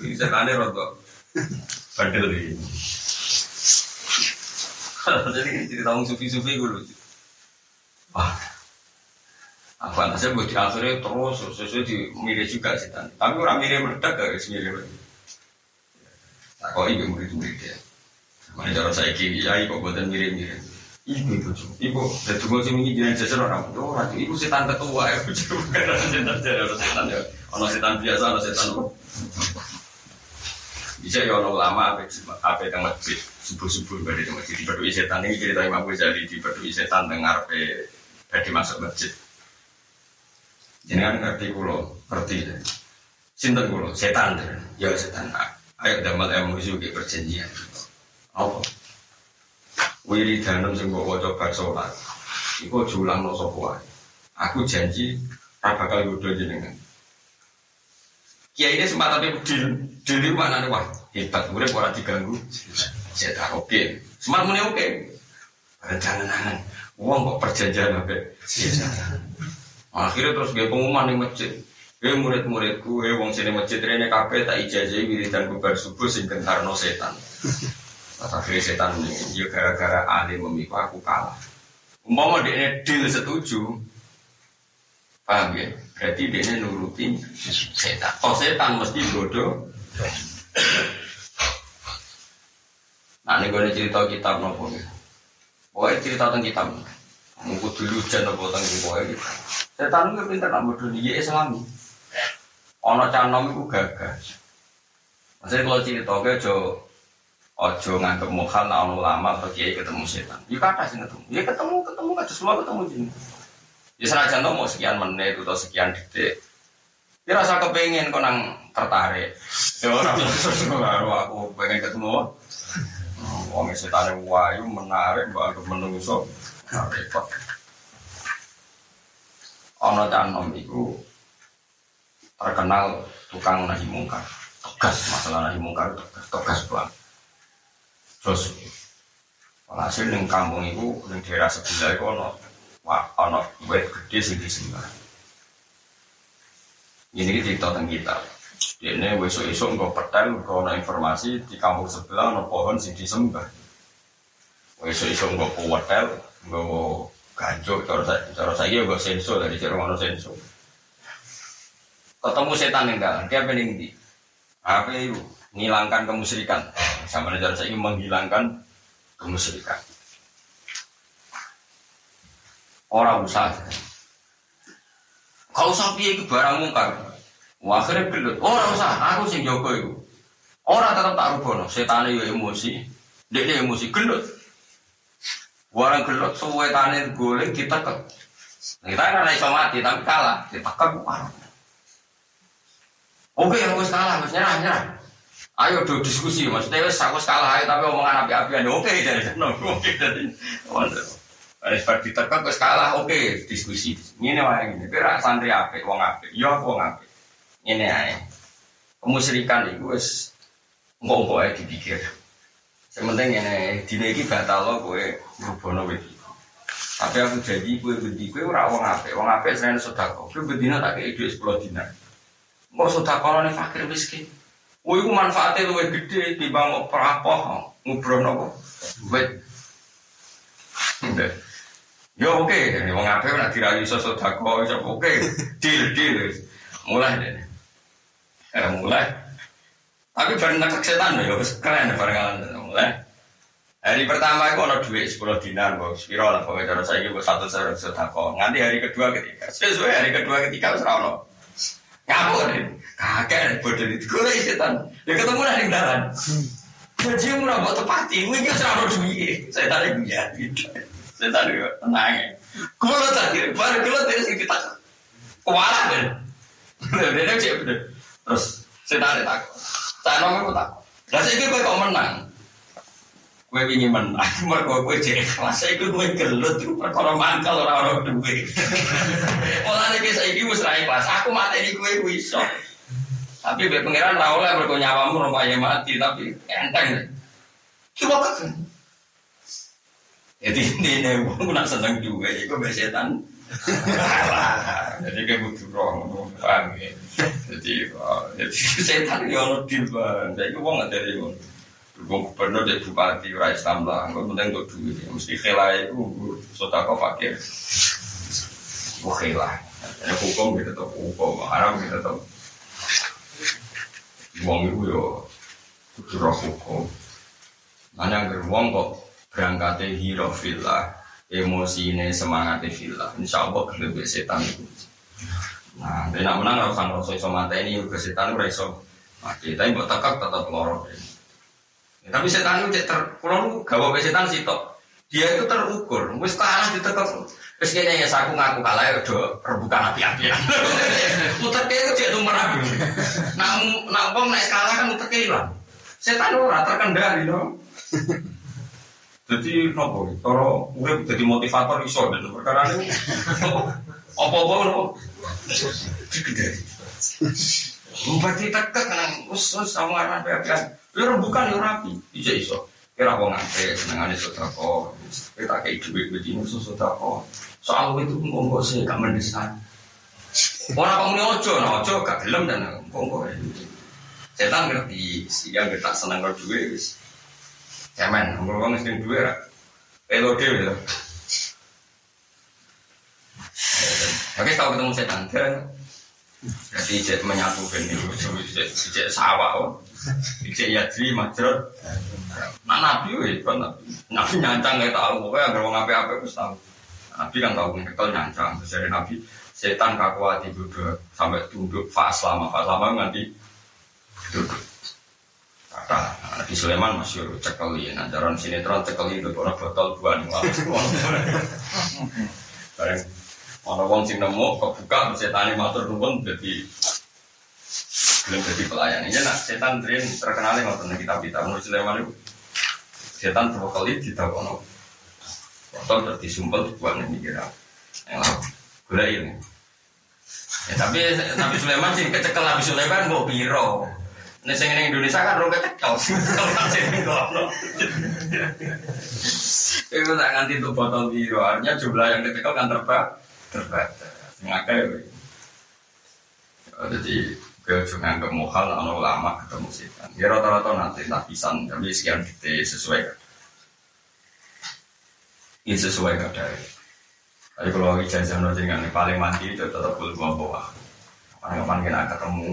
Ini setane rotok. Bandel ini. Jadi cerita sufi-sufi gue lucu. Apa nasi buat di akhirnya terus sesuai di mirip juga tadi. Tapi orang mirip meledak gak sih mirip. Nah, kok ibu murid murid ya. Mana cara saya kiri ya, ibu buatan mirip mirip. Ibu ibu ibu dan tunggu sih ini jangan sesuatu orang itu orang ibu setan ketua ya, ibu bukan setan jadi orang setan ya. Orang setan biasa, orang setan bisa ya orang lama apa apa yang masjid subuh subuh berarti masjid di berdua setan ini cerita Imam Ghazali di berdua setan dengar pe jadi masuk masjid. Jangan ngerti kulo, ngerti. Sinten kulo, setan ya setan. Ayo damel emosi ke perjanjian. Apa? Wiridanem sing mbok waca bar salat. Iku julang no sapa Aku janji ora bakal godho jenengan. Kiai ini sempat tapi deal, deal mana nih wah hebat, urip ora diganggu. Setan oke, sempat muni oke. Jangan-jangan Uang kok perjanjian apa? Akhirnya terus gue pengumuman di masjid. Gue murid-muridku, gue wong sini masjid ini kafe tak ijazah wiridan bubar subuh sing no setan. Akhirnya setan ini, ya gara-gara alim memiku aku kalah. Umpama dia deal setuju, paham ya? Berarti dia nurutin setan. Oh setan mesti bodoh. Nah ini gue cerita kitab nopo Pokoknya cerita tentang kitab. Mungkin dulu jangan apa tentang pokoknya gitu. Setan itu pintar nak bodoh dia Islami. Ono canom itu gagah. Maksudnya kalau cerita ke jo ojo nganggep mukhal nak ono lama atau kiai ketemu setan. Ya kata sih ketemu. Ya ketemu ketemu kan semua ketemu jadi. Ya senajan mau sekian menit atau sekian detik. Ya rasa kepengen kau nang tertarik. Ya orang terus aku pengen ketemu. Wong setane wayu menarik mbak menungso repot. Ana canom iku terkenal tukang nahi mungkar. Tegas masalah nahi mungkar tegas, tegas banget. Terus Walhasil ning kampung iku ning daerah sebelah iku ana ana wit gede sing disembah. Ini cerita tentang kita. Ini besok-besok nggak petel, nggak ada informasi di kampung sebelah ada pohon sing disembah. Besok-besok nggak petel, nggak ganjok, cara saya, cara saya nggak sensor dari cara mana sensor. Ketemu setan yang dalam, dia pening di apa itu? Ngilangkan kemusyrikan. Sama cara saya menghilangkan kemusyrikan. Orang usaha. Kalau sapi itu barang mungkar, Wah, akhirnya gelut. Orang usah, aku sing jogo itu. Orang tetap tak rubono. Setan itu emosi. Dia emosi gelut. Orang gelut, suwe tani goleng ditekek. Kita kan iso mati, tapi kalah. Ditekek. Oke, aku kalah, harus nyerah, nyerah. Ayo do diskusi, maksudnya wes aku kalah ayo tapi omongan api-apian oke dari sana, oke dari. Harus bar ditekan wes kalah oke diskusi. Ini wae ini, kira santri ape, wong ape, yo wong ape. Ini ae. Kemusyrikan itu wes ngomong ae dipikir. Sementing ini dina iki batal lo kowe ngrubono kowe. Tapi aku jadi kowe bendi kowe ora wong apik. Wong apik selain sedekah. Kowe bendina tak kei dhuwit 10 dinar. Engko sedekah ning fakir miskin. Kowe iku manfaate luwih gedhe timbang kok perapoh ngubrono kok. Wet. Yo oke, okay. wong apik nek dirayu iso sedekah iso oke. Deal deal. Mulai deh. Eh mulai. Tapi bareng nekek setan ya keren bareng mulai. Hari pertama itu ada duit sepuluh dinar, bos. Spiro lah, pokoknya cara saya itu satu satu sodako. Nganti hari kedua ketiga, sesuai hari kedua ketiga harus rawon. Ngapur kakek bodoh itu gue setan. Ya ketemu lah di jalan. Jadi murah buat tepati, gue nggak serawan duit. Saya tadi gue ya, saya tadi tenang ya. Gue lo tadi, baru gue lo dari sini kita kewalahan. Dia cek bener. Terus saya tadi takut. Saya nongol takut. Lah saya kira kau menang. Kue ingin menang, mereka kue jadi kelas kue kue gelut, itu perkara mangkal orang orang duwe. Malah nih saya ini mus kelas, aku mati ini kue kue iso. Tapi be pangeran tahu lah mereka nyawamu rupanya mati, tapi enteng. Coba kan. Jadi ini nih, aku nak seneng juga, jadi kue setan. Jadi kayak butuh roh, paham ya. Jadi, jadi setan ya ono deal jadi gue nggak dari gue. Wong gubernur jadi bupati ora Islam lah, enggak penting untuk duit. Mesti khela itu sodako fakir. Wah khela. Ya hukum gitu tetap hukum, haram gitu tetap. Wong itu yo kudu roh hukum. Nanya ke kok berangkatnya hero villa, emosi ini semangatnya villa. Insya Allah lebih setan itu. Nah, dia menang harus sang rasa iso mata ini juga setan ora iso mati. Tapi buat tekak tetap lorong. Ya, tapi setan itu ter, kalau gawe setan sitok, dia itu terukur. Wis kalah ditekek. Wis kene ya aku ngaku kalah ya udah rebukan api-api. Muter itu cek tumrap. Nak nak wong naik kalah kan muter hilang. Setan ora terkendali dong. Jadi nopo, toro urip jadi motivator iso dan perkara ini apa-apa nopo. Digedari. Bupati tekek nang usus sama anak pekan. Ya bukan ya rapi, bisa iso. Kira wong ate senengane sedekah. Kita kayak duit begini musuh sedekah. Soal itu monggo sih gak mendesak. Orang kamu ojo, nah ojo gak gelem dan monggo. Setan ngerti, siang kita seneng kalau duit wis. Cemen, umur wong sing duwe ra. Pelode gitu. Oke, kalau ketemu setan, jadi cek menyatu ben itu cek sawah oh. Cek yadri majrot. Nah nabi kan nabi. Nabi nyancang nggak tahu pokoknya agar wong apa-apa wis tahu. Nabi kan tahu ngekel nyancang. Dari nabi setan kakuati duduk sampai tunduk fas lama fas lama nanti duduk. Kata Nabi Sulaiman masih cekeli, nah jaran sinetron cekeli itu orang botol buah nih Bareng Ono wong sing nemu kok buka setan matur nuwun dadi belum jadi pelayan. Ini nak setan tren terkenal yang kitab kita. Menurut Sulaiman itu setan dua kali ditakono. Botol terus disumpel dibuang nih kira. Yang gula ini. Ya, tapi tapi Sulaiman sih kecekel habis Sulaiman mau biro. Nih sing ning Indonesia kan rong kecekel. Kalau sing ngono. Itu tak nganti tuh botol biro. Artinya jumlah yang kecekel kan terbang terbatas. Ngake ya. Jadi ke jangan ke mohal ana ulama ketemu setan. Ya rata-rata nanti lapisan tapi sekian detik sesuai. Ini sesuai kadar. Tapi kalau ijazah no dengan paling mati itu tetap belum bawa. Karena kapan kita ketemu,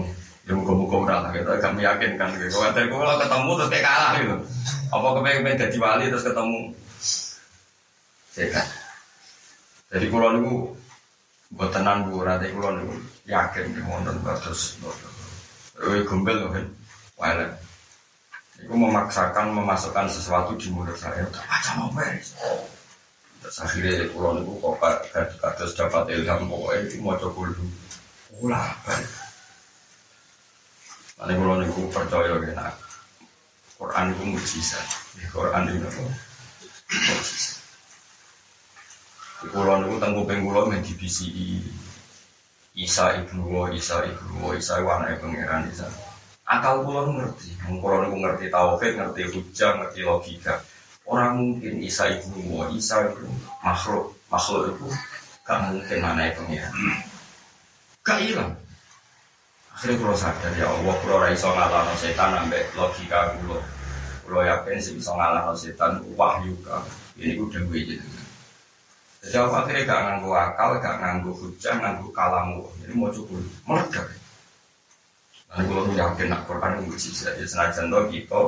ya muka-muka berapa kita agak meyakinkan. Kalau kalau ketemu terus kayak kalah gitu. Apa kepengen jadi wali terus ketemu setan. Jadi kalau niku buat tenan bu, rata kulo niku yakin di wonten terus. Rui gombel kan, wae Iku memaksakan memasukkan sesuatu di mulut saya. Tak baca mau beres. Terus akhirnya kulo niku kok kados dapat ilham pokoknya itu mau coba dulu. Ulah balik. Nanti kulo niku percaya ya Quran itu mujizat. Quran itu apa? Mujizat. Di pulau itu tentang kuping pulau di BCI. Isa ibnu wa, Isa ibnu wa, Isa warna pangeran Isa. Akal pulau ngerti, pulau itu ngerti taufik, ngerti hujah, ngerti logika. Orang mungkin Isa ibnu wa, Isa itu makhluk, makhluk itu gak mungkin mana pangeran. Gak hilang. Akhirnya kalau sadar ya Allah, kalau raiso ngalah setan ambek logika kulo. Kulo yakin sih bisa ngalah setan wahyu kan. Ini udah gue jadi. Jadi aku akhirnya gak nganggu akal, gak nganggu hujah, nganggu kalamu. Jadi mau cukup meledak. Dan kalau yakin nak Quran itu mujizat. Ya senajan to kita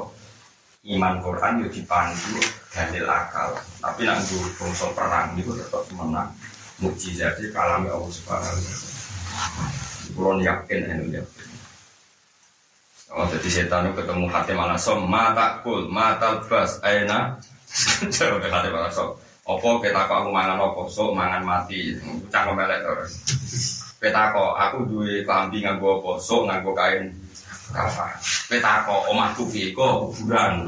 iman Quran yo dipandu dalil akal. Tapi nak nganggu bangsa perang itu tetap menang. Mujizat itu kalamnya Allah Subhanahu wa taala. Kulo yakin ini yakin. Oh, jadi setan itu ketemu hati som mata kul mata bas aina. Jauh ke hati malah som. Opo kita kok aku mangan opo so mangan mati. Cangkem melek terus. Peta kok aku duwe klambi nganggo opo so nganggo kain apa? Peta kok omahku piye kok kuburan.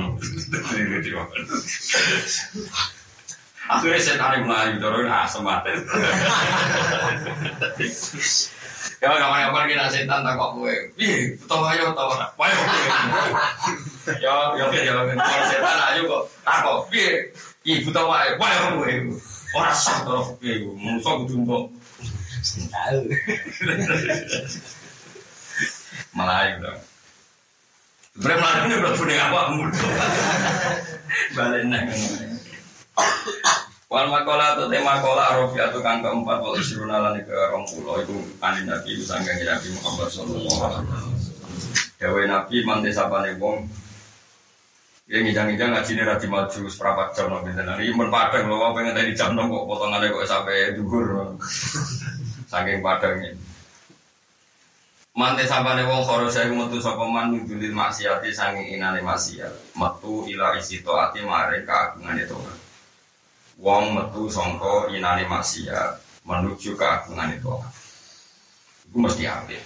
Akhirnya setan melayu dorong asem mati. Ya kapan-kapan kita setan tak kok gue. Ih, tau ayo tau ora. Wayo. Ya ya ya setan ayo kok kok. Piye? Ih, buta wae. Wayo gue. Ora sah to gue. Musuh kudu mbok. Tahu. Melayu dong. Bre melayu ini berarti punya apa mulut. Balik nang. Wal makola atau tema kola arofi atau kang keempat wal isruna lan ke rong pulau itu ani nabi itu sanggang nabi Muhammad sallallahu alaihi wasallam. Dawe nabi mante sapane wong Ya ngijang-ngijang ngaji ini rati maju seperempat jam nabi tenan. Ini pun padang loh, pengen tadi jam dong kok potongannya kok sampai duhur. Saking padangnya. Mante sapane wong karo saya metu sapa man nudulil maksiati sanging inane maksiat. Metu ila isi taati maring kaagungane Tuhan. Wong metu sangka inane maksiat menuju keagungane Tuhan. Iku mesti apik.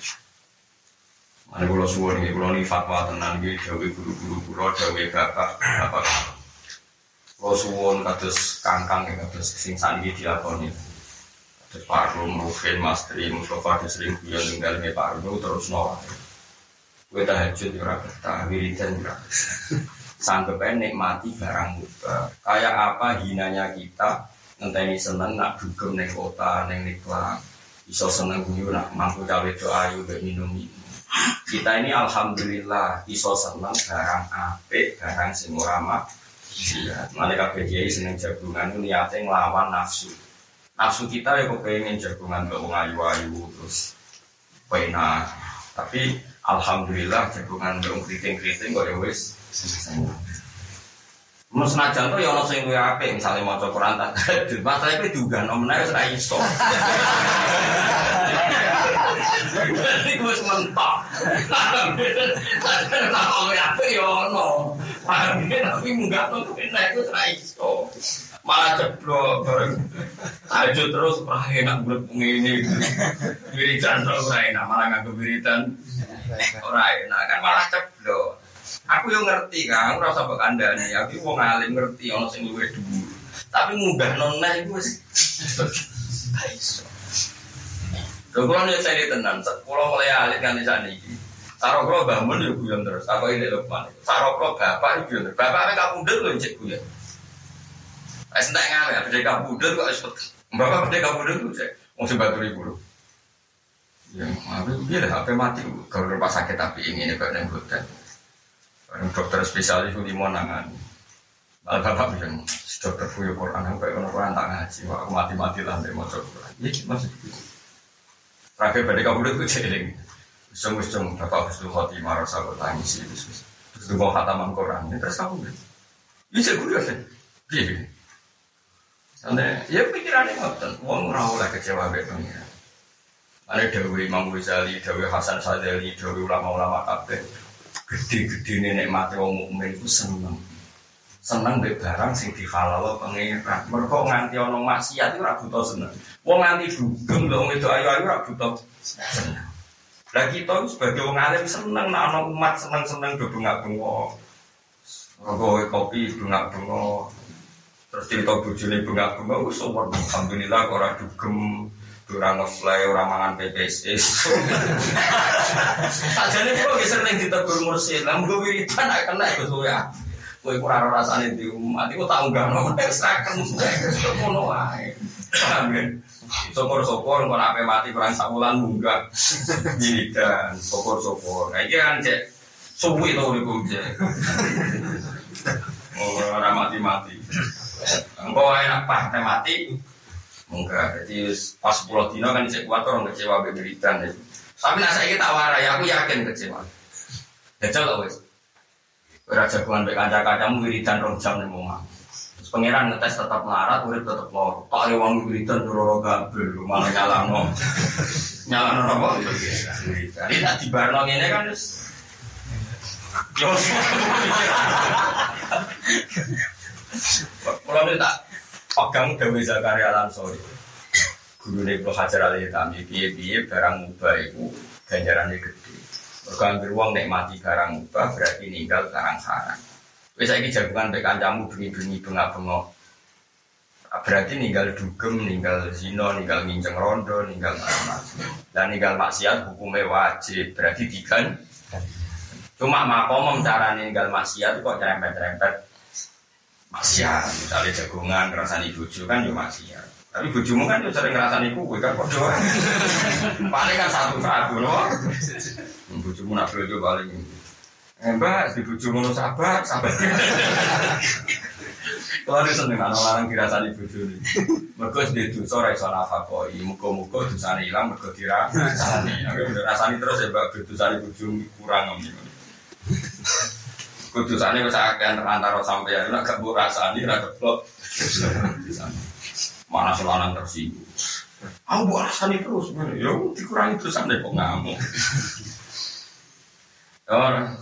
Mane kula suwun nggih kula ni fatwa tenan nggih dawuh guru-guru kula dawuh bapak bapak. Kula suwun kados kangkang kados sing saniki dilakoni. Terus Pak Rum, Rufin, Mas Tri, Mustafa, ada sering guyon tinggal nih Pak Rum, terus nolak. Gue tahajud ya betah, wiridan ya Sanggup nikmati barang muda. Kayak apa hinanya kita ngenteni seneng nak dugem neng kota, neng niklah. Iso seneng guyu nak mampu cawe doa ayu gak minum minum. Kita ini alhamdulillah iso seneng barang apik, barang sing ora Iya, mana kabeh kiai seneng jagungan itu niatnya ngelawan nafsu. Nafsu kita ya kok pengen jagungan wong ayu-ayu terus pena tapi alhamdulillah jagungan ke wong keriting-keriting kok ya wis Mau senajan tuh ya ono sing luwih apik misale maca Quran tak tahajud. Masalah iki diunggah nomene wis ra iso. Iki wis mentok. Tak kok apik ya ono. Tapi munggah tuh kena itu ra iso. Malah ceblok bareng tahajud terus ora enak bulet ngene. Wiridan terus ora enak malah nganggo wiridan. Ora enak kan malah ceblok. Aku yang ngerti kan, aku rasa mbok kandhani, aku wong alim ngerti ana sing luwih dhuwur. Tapi iku wis gak iso. Lho kula nek saya tenan, kula mulai alit kan saniki. Sarok kula bangun yo guyon terus. Apa ini Lukman? Sarok kula bapak yo guyon. Bapak mek kapundhut lho cek guyon. Wis entek ngawe, bedhe kapundhut kok wis Bapak bedhe kapundhut cek. Wong sing batu ribu lho. Ya, aku biar HP mati, kalau rumah sakit tapi ini ini kok hotel. Orang dokter spesialis itu lima nangan. Malah bapak bilang, dokter fuyo Quran, aku kayak orang Quran tak ngaji, aku mati-mati lah mau Quran. Iya, masih gitu. Terakhir pada kamu itu jeling. Usung-usung, bapak Husnul Khotimah rasa sih. Terus mau khataman Quran, ini terus kamu gitu. Iya, saya gue ya. Iya. Santai, ya pikirannya ngotot. Wong ora oleh kecewa mbek pengira. Ada Dewi Imam Ghazali, Dewi Hasan Sadali, Dewi ulama-ulama kabeh gede-gede nenek mati wong mukmin itu seneng. Seneng be barang sing dihalal pengiran mereka nganti ono maksiat itu ora butuh seneng. Wong nganti dugem lho itu ayu-ayu ora butuh seneng. Lah kita sebagai wong alim seneng nak ono umat seneng-seneng do bengak-bengok. Kowe kopi bengak-bengok. Terus cerita bojone bengak-bengok wis alhamdulillah ora dugem ora ngeslay ora mangan PPS. Sajane kok wis sering ditegur mursyid. Lah mung wiridan nek kena Gus ya. Kowe ora ora rasane di umat iku tak unggahno nek seraken ngono wae. Paham ya? Sopor-sopor kok ape mati perang samulan munggah. Wiridan, sopor-sopor. Nah iki kan cek suwi to uripku cek. Oh, ora mati-mati. Engko enak pah mati. Enggak, jadi pas 10 dino kan cek kuat orang kecewa beberitan ya. Tapi nak saya tak warai, aku yakin kecewa. Jajal lah wes. Ora jagoan mbek kanca-kancamu wiridan rong jam ning omah. Terus pangeran ngetes tetap melarat, urip tetap loro. Tak wong wiridan roro kabel, malah nyalano. nyalano apa? Wiridan. Ini tak dibarno ngene kan terus Yo. Kalau ini tak pegang Dewi Zakaria Lansori. Guru ini Ibnu Hajar Ali Tami, biye-biye barang mubah itu ganjarannya gede. Mereka ambil uang nikmati barang mubah berarti ninggal sarang-sarang. Wis saiki jagungan mek kancamu bengi-bengi bengak-bengok. Berarti ninggal dugem, ninggal zina, ninggal nginceng rondo, ninggal macam Dan ninggal maksiat hukumnya wajib, berarti digan. Cuma makomom cara ninggal maksiat kok nyerempet-nyerempet maksiat. Misalnya jagungan, ngerasani bojo kan yo maksiat. Tapi bojomu kan yo sering ngerasani kue kan Paling kan satu-satu loh. Bojomu nak bojo paling Eh mbak, di bojo ngono sabar, sabar. Kalau ada seneng anak larang dirasani bojo ini. Mereka di dosa ora iso nafakoi. Muka-muka dosane hilang mereka dirasani. Rasani terus ya mbak dosane bojo kurang ngomong. Kudusane wis akeh antara sampeyan nek gak mbok rasani ora keblok. Mana selanang tersinggung. Aku buat rasani terus, ya dikurangi dosane kok ngamuk. Orang,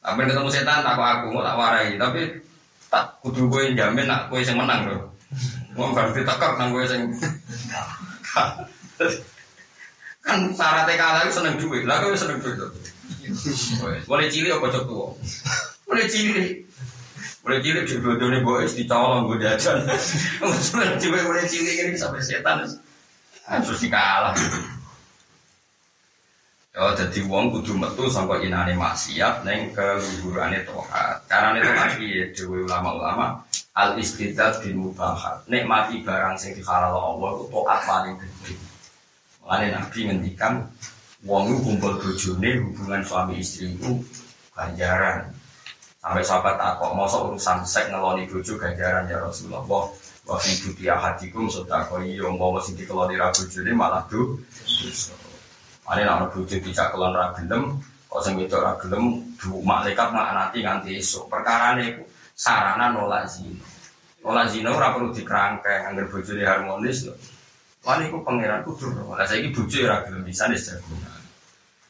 tapi ketemu setan tak aku mau tak warai, tapi tak kudu gue jamin nak gue yang menang loh. Mau berarti tekak nang gue yang kan syaratnya kalah itu seneng duit, lah gue seneng duit. Boleh cilik apa cok tua? Boleh cilik. Boleh cilik juga doni boys dicolong gue jajan. Boleh cilik boleh cilik ini sampai setan. Harus dikalah. Oh, jadi wong kudu metu sampai inane maksiat neng keluhurane tohat. Karena itu lagi dewi ulama-ulama al istidat bin mubahat. Mati barang sing dihalal Allah itu tohat paling gede. Mulane Nabi ngendikan wong kumpul bojone hubungan suami istri itu ganjaran. Sampai sahabat takok, mosok urusan sek ngeloni bojo ganjaran ya Rasulullah. Wa fi dutia hadikum sedekah iya umpama sing dikeloni ra bojone malah dosa. Ane nak bojo dijak kelon ra gelem, kok sing wedok ra gelem, du malaikat nanti nganti esuk. Perkarane iku sarana nolak zina. Nolak zina ora perlu dikerangkeng, angger bojone harmonis lho. Lan iku pangeran kudur. Lah saiki bojo ora gelem bisa wis.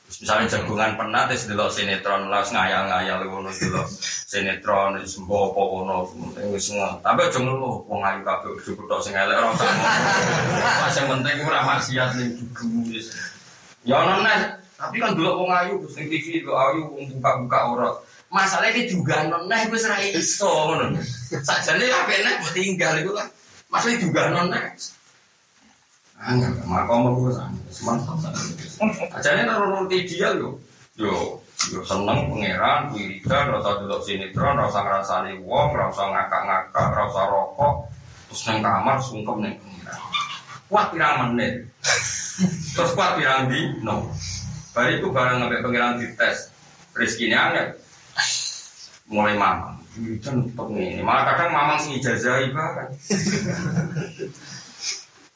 Misalnya jagungan pernah terus delok sinetron lah ngayal-ngayal ngono delok sinetron wis mbok apa ngono wis ngono. Tapi aja ngeluh wong ayu kabeh bojo tok sing elek ora usah ngono. Sing penting ora maksiat ning dugu wis. Ya ono tapi kan dulu wong ayu terus TV dulu ayu buka-buka ora. Masalahnya juga noneh wis ra iso ngono. Sakjane apik nek tinggal iku lah. Masalah juga noneh. Angger, makom aku. Semantap sana. Ajane nang ideal yo. Yo, yo seneng pangeran, wiridan, rasa delok sinetron, rasa ngrasani wong, rasa ngakak-ngakak, rasa rokok, terus nang kamar sungkem ning pangeran. Kuat pirang menit. Terus kuat pirang di, no. Bari itu barang sampai pangeran dites. Rezekinya aneh. Mulai mamang. Wiridan tetep ngene. Malah kadang mamang sing ijazahi bahkan.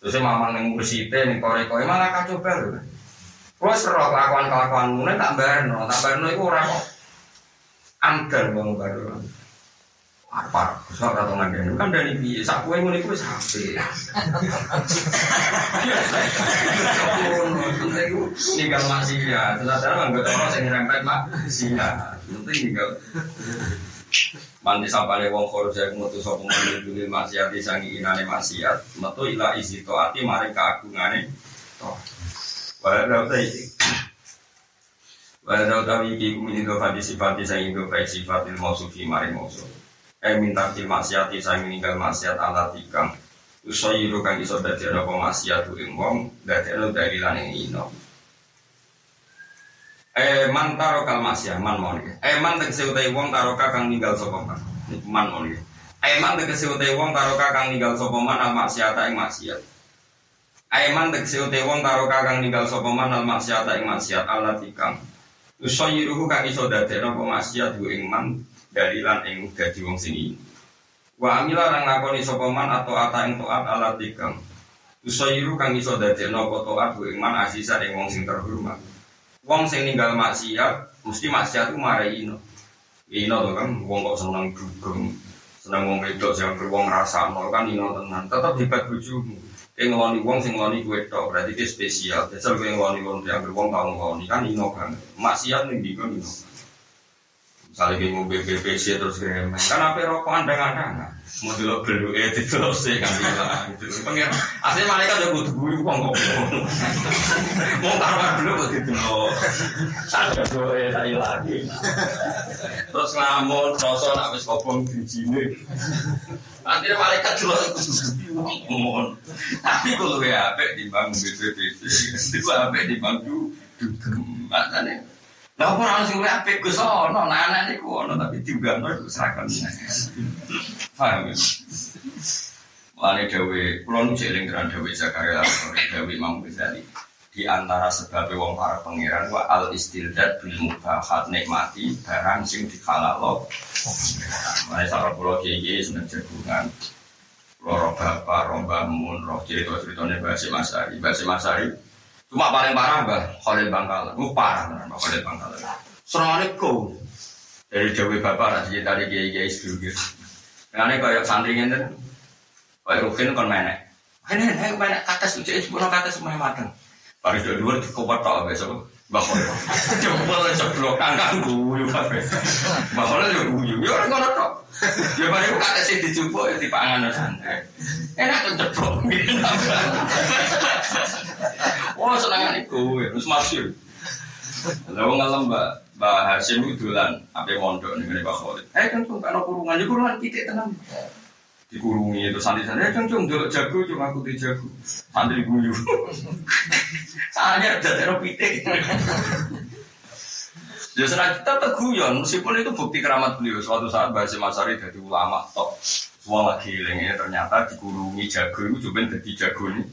Terus mamang yang bersite nih kore kore malah kacau baru. Kalau serok kelakuan kelakuan mulai tak barno, tak barno itu orang kok amdan bang baru. Apa? Besok atau nggak kan dari bi sapu yang mulai itu sapi. Penting itu masih ya. Ternyata nggak tahu saya nyerempet mak sih ya. Penting tinggal. Mandi sampane wong khorja metu sapa dulu maksiat disangi inane maksiat metu ila isi taati mari keagungane toh. Wa ra ta iki. Wa Pada utawi iki min itu fati sifati saya itu baik sifat il mausufi mari mausuf. Eh minta til maksiati saya meninggal maksiat ala tikang. Usayiru kang iso dadi ana apa maksiatu ing wong dadi ana dalilan ing ino. Eh man taro kal maksiat man mon. Eh man tegese utawi wong taro kang ninggal sapa man. Man mon. Eh man tegese utawi wong taro kang ninggal sapa man al maksiat ing maksiat. Aiman tegese utawi wong karo kakang ninggal sapa man al maksiat ing maksiat ala tikang. Usayiruhu kang iso dadekno apa maksiat hu ing man dalilan ing dadi wong sing ini. Wa amila rang lakoni sapa man atau ata ing taat ala tikang. Usayiru kang iso dadekno apa taat hu ing man asisa ing wong sing terhormat. Wong sing ninggal maksiat mesti maksiat ku marai ino. Ino to kan wong kok seneng dugem, seneng wong wedok sing wong ngrasakno kan ino tenan. Tetep hebat bojomu. Kayak ngeloni wong sing ngeloni kue tok berarti dia spesial. Biasa gue ngeloni wong yang beruang tau ngeloni kan ino kan. Maksiat nih kan ino. Misalnya kayak mau BBPC terus kremen, kan apa rokok anda nggak ada Mau dulu belu eh itu sih kan bilang gitu. Pengen asli malaikat udah butuh gue kok ngomong. Mau taruhan dulu buat itu loh. Ada dua eh tadi lagi. Terus ngamun, terus nak wis kobong di sini. Nanti malaikat dulu ngomong. Tapi kalau ya apa di bang BBPC, itu apa di bang dugem. Makanya lah apa orang sing luwih apik Gus ono, anak niku ono tapi diugangno iku seragam. Paham ya? Mulane dawe, kula nu jeling tenan dawe Zakaria dawe Imam Ghazali. Di antara sebab wong para pangeran wa al istildad bil mubahat nikmati barang sing dihalalo. Mulane sareng kula kiai seneng jagungan. Loro bapak, romba mun, roh cerita-ceritanya Mbak Masari. Mbak Masari Cuma paling parah mbah Khalil Bangkalan. Itu parah benar mbah Khalil Bangkalan. Serangannya go. Dari Jawa Bapak lah jadi tadi kiai kiai sedulur. Karena kayak santri ini kayak Rukin kan menek. Ini ini menek kata suci sepuluh kata semua mateng. Baru dua dua kuat tak besok. Coba lah ceplok kangkang guyu kabeh. Khalil yo guyu. Yo ora ngono tok. Ya paling kata sih dicoba ya dipangan santai. Enak tuh ceplok. Wah senangan itu, terus masuk. Lalu ngalam mbak mbak Hasim itu dolan, apa mondok nih Pak Khalid. Eh kan tuh kalau kurungan, ya kurungan kita tenang. Dikurungi itu santri-santri, eh cung dulu jago, cuma aku di jago. Santri guyu. Soalnya ada teror pitik. Ya senang kita teguyon, meskipun itu bukti keramat beliau. Suatu saat bahasa Masari dari ulama top. Semua lagi ini ternyata dikurungi jago itu cuma jadi jago ini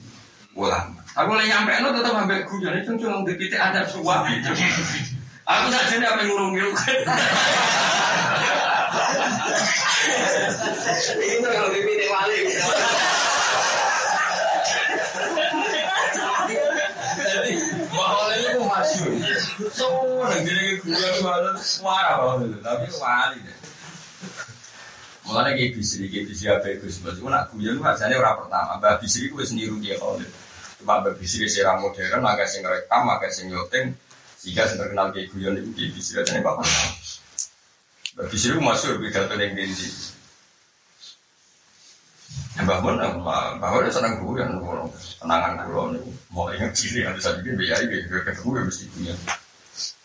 ulama. Aku lagi nyampe lo tetap ambil guyon itu cuma di titik ada suap itu. Aku saja ini apa ngurungi Itu kalau titik wali. Jadi bahwa itu masuk. Nanti ini guyon mana suara bahwa tapi wali. Mulanya kayak bisri, kayak bisri apa itu sebetulnya nak guyon itu orang pertama. Mbak bisri itu sendiri dia kalau Cuma Mbak bisri modern, agak sing rekam, agak sing. Jika yang terkenal kayak guyon itu kayak bisri? Mbak bisri itu masuk pidato yang tinggi. Mbak Mun, Mbak Mun senang guyon, tenangan guyon. Mau ingat ciri, ada satu bikin biaya, biaya ketemu ya mesti guyon.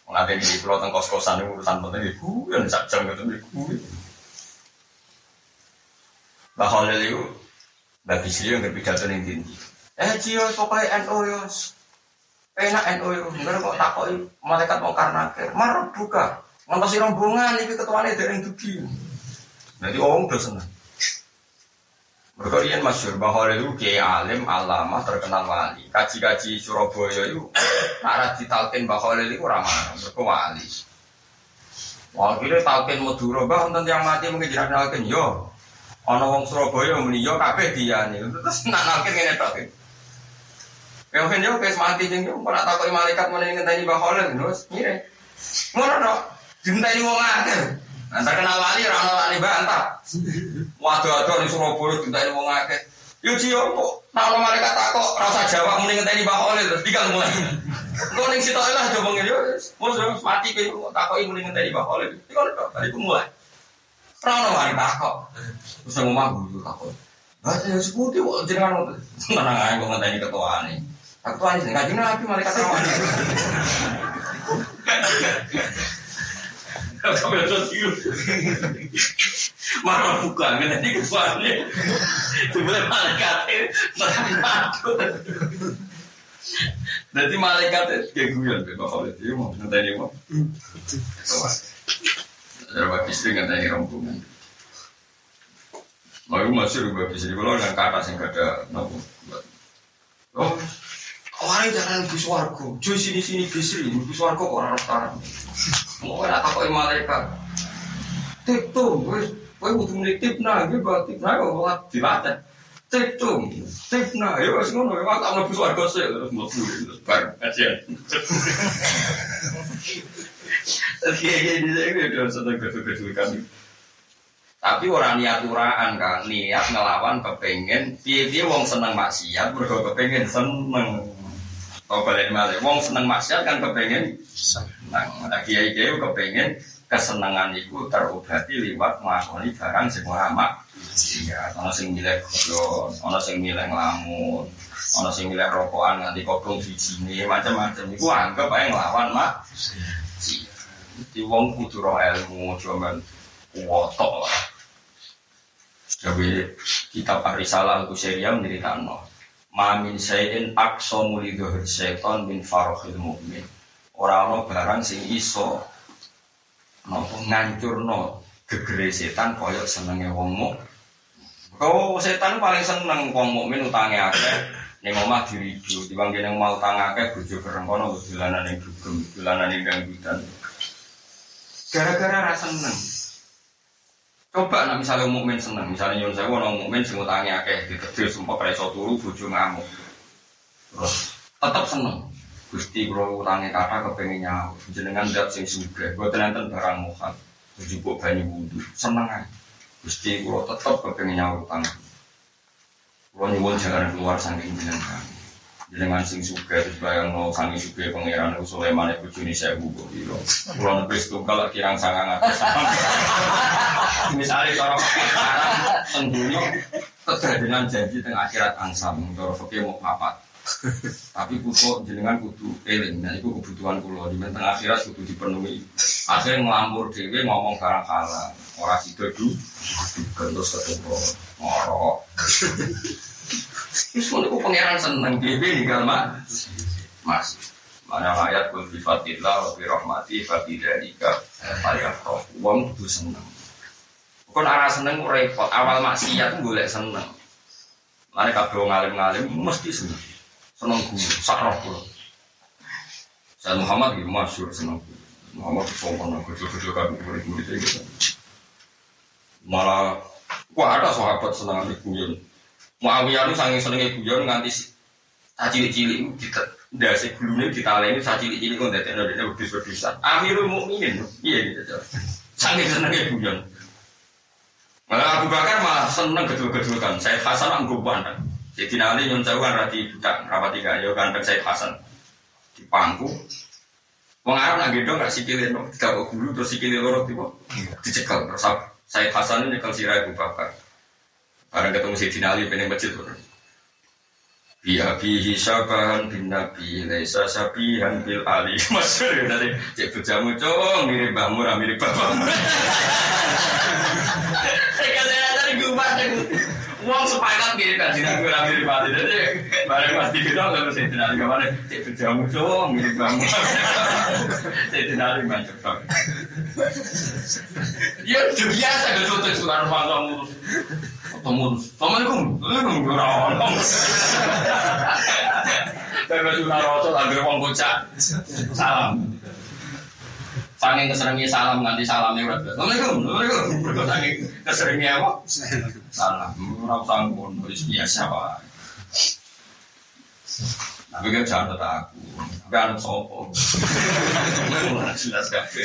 Nggak di pulau tengkos kosan urusan penting, guyon sak jam ketemu guyon. Mbak Khalil itu Mbak Bisri yang berpidato yang tinggi Eh Cio pokoknya NO yo Enak NO yo Enggak kok takoi malaikat mau karena akhir Marah buka Ngantosi rombongan ini ketuanya dari yang dugi Jadi orang udah senang Mereka ini masyur bahwa itu kiai alim, alamah, terkenal wali Kaji-kaji Surabaya itu Nara ditalkin bahwa itu ramah Mereka wali Wah kira talkin Madura Bah untuk yang mati mungkin tidak talkin Yo Ana wong Surabaya muni yo kabeh diane. Terus nak nalkin ngene tok. Ya mungkin yo wis mati jeng yo ora takoki malaikat muni ngenteni Mbah Khalil terus ngire. Ngono tok. Dinteni wong akeh. Antar kenal wali ora ono wali bantah. Waduh-waduh di Surabaya dinteni wong akeh. Yo ciyo kok nak ono malaikat takok rasa jawab muni ngenteni Mbah Khalil terus digal mulai. Kok ning sitok lah coba ngene yo wis mati kowe takoki muni ngenteni Mbah Khalil. Digal tok bariku mulai. Rano wali takok. Terus ngomong guru takok. Lah ya seputi kok jenengan tenang ae kok ngenteni ketuane. Ketuane sing kanjeng Nabi malaikat rawani. Kamu itu. Marah bukan, ini kesuaranya. Sebenarnya malaikat itu Jadi malaikat itu kayak guyon, Khalid itu mau ngenteni mau. Ya bagi istri ngenteni rombongan. Mau masih rubah di kalau dengan kata sing ada nopo. Oh, orang jangan bus wargo, cuy sini sini bisri, bus wargo kok orang orang. Mau nak takoi malaikat. Tip tuh, wes, wes butuh tip nah, gue buat tip nah, kok malah dilatih. Tip tuh, tip nah, ya wes ngono, ya tak mau bus wargo sih, terus mau terus bareng aja. Tapi kayak gini saya gue udah seneng gedul-gedul kami. Tapi orang niat uraan kan, niat ngelawan kepengen, dia dia wong seneng maksiat, mereka kepengen seneng. Kau balik malah, wong seneng maksiat kan kepengen seneng. Nah, kiai kiai kepengen kesenangan itu terobati lewat mengakoni barang sing ora mak. Iya, ono sing milih goblok, ono sing milih ngelamun, ono sing milih rokokan nganti kodong bijine, macam-macam. Iku anggap ae nglawan mak. Di wong kudu roh ilmu, cuman kuwotok lah. Jadi kitab Arisalah Al-Qusairiyah menceritakan Mamin sayin aksomu lidhuhir seton min farohil mu'min. Orang-orang barang sing iso Nopo ngancurno gegere setan koyok senenge wong mu Kau setan paling seneng wong mukmin utange akeh ning omah diridu timbang kene mau utang akeh bojo bareng kono dolanan ning dugem dolanan ning Gara-gara rasa seneng Coba nak misalnya mukmin seneng, misalnya nyuwun saya orang mukmin sing utangi akeh ditedil sumpah iso turu bojo ngamuk. Terus tetap seneng. Gusti kula utangi kata kepengin nyaur. Jenengan ndak sing sugih, boten enten barang mukhal. Njupuk banyu wudu, seneng ae. Gusti kula tetep kepengin nyaur utang. Kula nyuwun jangan keluar saking jenengan. Jenengan sing sugih terus bayang no sangi sugih pangeran Sulaiman ibu juni saya buku biro. Kulo nepis tunggal kirang sangang atas Misalnya cara sekarang tentunya keterdengan janji tengah akhirat angsam. Cara fakir mau papat. Tapi kudu jenengan kudu eling. Nah itu kebutuhan kulo di tengah akhirat kudu dipenuhi. Akhirnya ngelambur dewe ngomong barang kalah. Orang situ dulu terus ketemu ngorok. Terus kalau pangeran seneng bebe nih mak mas. Mana ayat kul bi fatillah wa bi rahmati fa bi dzalika falyafrah. Wong kudu seneng. Kon arah seneng repot. Awal maksiat golek seneng. Mane kabeh wong alim-alim mesti seneng. Seneng guru, sak roh. Saya Muhammad iki masyhur seneng. Muhammad sopan gede-gede kan murid-murid gitu. Malah wah ada sahabat seneng guru. Muawiyah itu sangat senengnya guyon nganti cilik-cilik kita dasi gulune ditaleni cilik-cilik kok ndadekno dene wedhus-wedhusan. Amirul Mukminin. Iya gitu. Sangat senengnya guyon. Malah Abu Bakar malah seneng gedul-gedul kan. Saya Hasan anggo pandang. Jadi nanti nyun sewu kan rati budak rapati kaya kan saya Hasan di pangku. Wong Arab nak gendong gak sikile no, tiga gulu terus sikile loro tiba dicekel terus saya Hasan ini nyekel sirai Abu Bakar. Barang ketemu Sayyidina Ali pengen masjid tuh. Biya bihi syabahan bin nabi Laisa sabihan bil ali. Masyur ya tadi Cek bujamu cong Mirip mbahmu mirip bapakmu. Saya tadi gubah Uang sepakat mirip kan Sini gue mirip ali. Jadi bareng pasti gitu Lalu Sayyidina Ali. Ke mana Cek bujamu cong Mirip mbahmu. Sayyidina Ali macam Ya udah biasa Gak contoh Surat Al-Fatihah Assalamualaikum. Assalamualaikum. Sunah rasul agar wong bocah. Salam. Saking keseringnya salam nganti salamnya udah. Assalamualaikum. Assalamualaikum. Keseringnya apa? Salam. Ngono wis biasa wae. Tapi kan jangan tetap aku. Tapi anak sopo. Jelas kafe.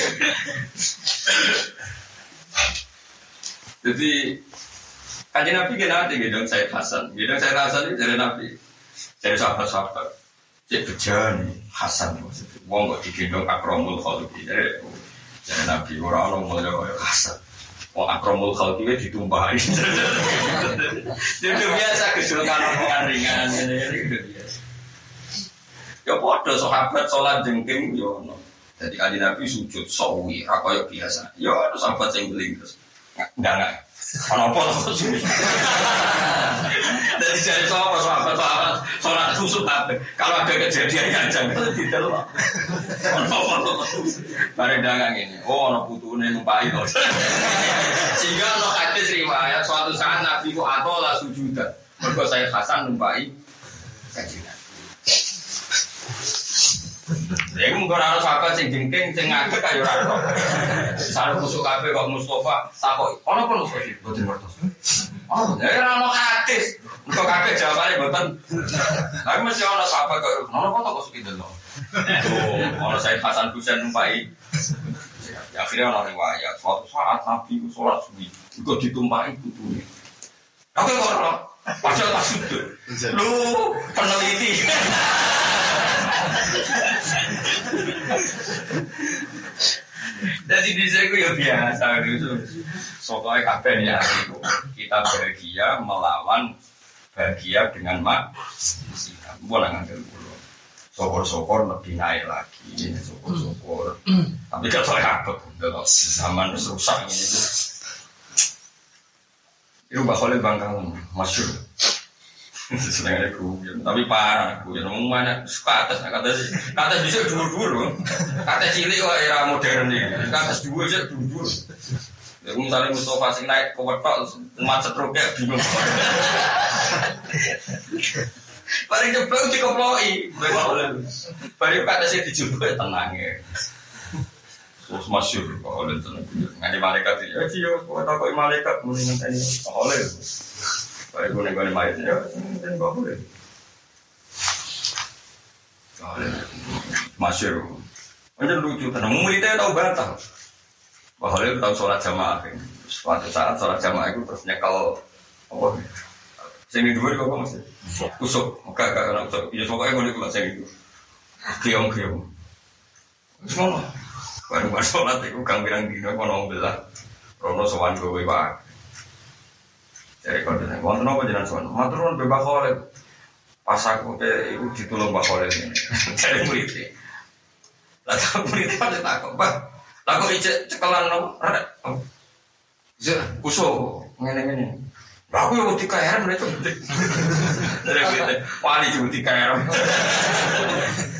Jadi Kajian Nabi kena ada gedong saya Hasan. Gedong saya Hasan itu dari Nabi. Dari sahabat-sahabat. Cek bejan Hasan maksudnya. Wong kok digendong akromul khalqi. Dari dari Nabi orang orang mulai kaya Hasan. Wong akromul khalqi itu ditumpahi. Itu biasa kesulitan omongan ringan. Itu biasa. Ya podo sahabat sholat jengking yo no. Jadi kali Nabi sujud sawi, rakoyok biasa. Ya ada sahabat yang beli terus. Enggak enggak. Ono apa? Dari jari sahabat sahabat sahabat sholat khusus apa? Kalau ada kejadian yang jangan tidak Ono apa to? Bareng dagang ini. Oh ono putune numpai to. Sehingga ono hadis riwayat suatu saat Nabi ku atola sujudan. Mergo saya Hasan numpai kajian. Ya iku mung ora sahabat sing jengking sing ngadeg ayo ora ono. Sare kusuk kabeh kok Mustofa takoki. Ono apa Mustofa? Boten ngertos. Oh, ya ora ono. Engko kabeh jawabane boten. Tapi mesti ono sahabat kok ono to kok suki Oh, ono Said Hasan Husain numpai. Ya, akhirnya ono riwayat suatu saat Nabi sholat suwi, iku ditumpahi putune. Oke kok Padahal tak sudut. Lu peneliti. Jadi di sini ya biasa gitu. Soalnya kabeh ya itu kita bahagia melawan bahagia dengan mak. Boleh ngambil dulu. Sokor-sokor lebih naik lagi, sokor-sokor. Tapi kan soalnya apa? Zaman rusak ini itu Mbak Khalil Bangkalan, masyur. Senengnya guyon, tapi parah guyon. Ngomong mana suka atas, kata sih, kata bisa dulu dulu. Kata cilik kok era modern nih, kata dua aja dulu dulu. Ya misalnya Mustafa sing naik ke wetok, macet roknya bingung. Paling jeblok dikoploi, Paling kata sih dijubuk tenang ya. Terus masyur tenang Nggak di malaikat ya sih kok tak kok malaikat muni ngenteni kok oleh. Baik gue nih malaikat ya ngenteni kok oleh. Oleh masyur. Macam lucu tenang muridnya tahu batal. Wah oleh tahu sholat jamaah kan. Suatu saat sholat jamaah itu terus nyekel apa? Dua kok masih kusuk. Oke, karena kusuk. Ya pokoknya gue nih kalau sing itu. Kiong. Semua Baru pas sholat itu kang bilang dino kono belah. Rono sowan gue. Jadi kalau ditanya, wonten apa jenengan sowan? Matur bebas kholid. Pas aku ke iku ditulung Kholid ini. Jadi murid. Lah tak murid pada takut, Pak. Takut ijek cekelan no. Ada. Ijek kuso ngene-ngene. Lah aku mereka. Wali juga tiga heran.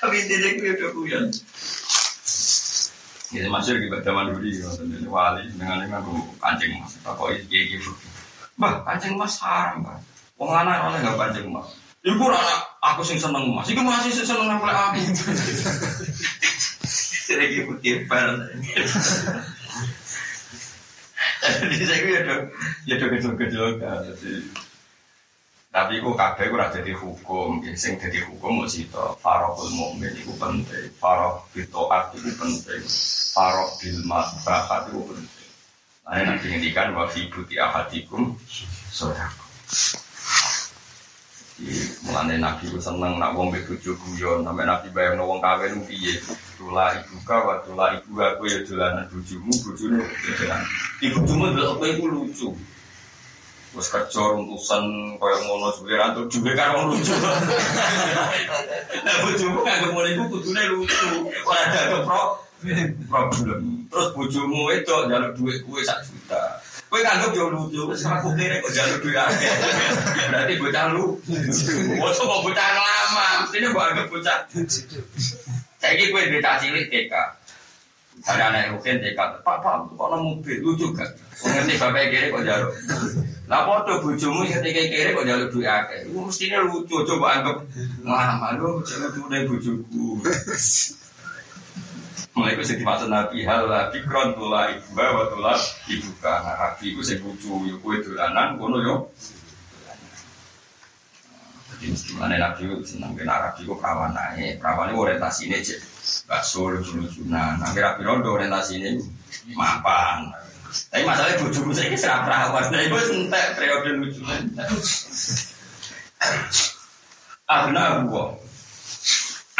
Tapi tidak udah kuyon. Ya masuk di zaman dulu ya, ini wali dengan dengan aku kancing mas, apa iki gitu. Bah kancing mas haram kan. Wong anak orang nggak kancing mas. Ibu anak aku sing seneng mas, iku masih sing seneng oleh aku. Lagi putih bar. Jadi saya ya dong, ya dong kecil-kecil. Tapi ku kabeh ora dadi hukum, sing dadi hukum mung sito farahul mukmin iku penting, farah bitaat iku penting, farah bil mabahat iku penting. Nah, nanti ngendikan wa fi buti ahadikum sedekah. Mulane Nabi ku seneng nak wong mbek bojo guyon, sampe Nabi bayangno wong kawin piye. Tula ibu ka wa tula ibu aku ya dolanan bojomu, bojone dolanan. Ibu cuma delok kowe lucu. Wes kerja runtusan kaya ngono suwe ra entuk duwe karo lucu. Lah bojomu anggap ngono iku kudune lucu. Ora ada pro problem. Terus bojomu itu njaluk duit kuwe sak juta. Kowe kanggep yo lucu, wis aku kere kok njaluk duit akeh. Berarti bocah lu. Bocah kok bocah lama, mestine mbok anggap bocah. Saiki kowe duit cilik TK. Ada anak rukin TK, Pak Pak, kok ada mobil lucu gak? Ngerti bapak kiri kok jaluk. Lah foto bojomu ketika kiri kok jaluk duit akeh. Iku mestine lucu coba anggap lama lu jangan duit bojoku. Mulai ku sing dimaksud Nabi hal la fikron tula ibu wa tula ibu ka. Nah, Nabi ku sing lucu yo kowe dolanan ngono yo. Jadi mesti mana Nabi ku seneng ben Nabi ku prawanane. Prawane orientasine cek bakso lucu-lucunan. Nah, Nabi rondo orientasine mapan. Tapi masalahnya bujuku saya serap perawan. Nah itu entek periode lucu. Abna gua.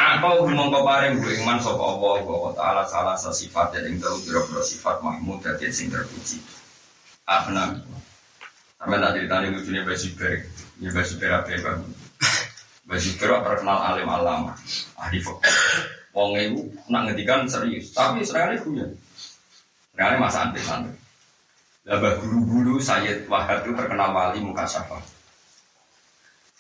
Apa mongko paring gue iman sapa Allah wa taala salah sifat yang tahu kira-kira sifat mahmud dan sing terpuji. Abna. Sampe tak ceritani lucunya Basi Berg. Ya Basi Berg apa ya Baju kira terkenal alim alama, ahli fakir. Wong itu nak ngedikan serius, tapi sering kali punya. Seringkali masa antik santri. Labah guru-guru Sayyid Wahab itu terkenal wali muka syafa.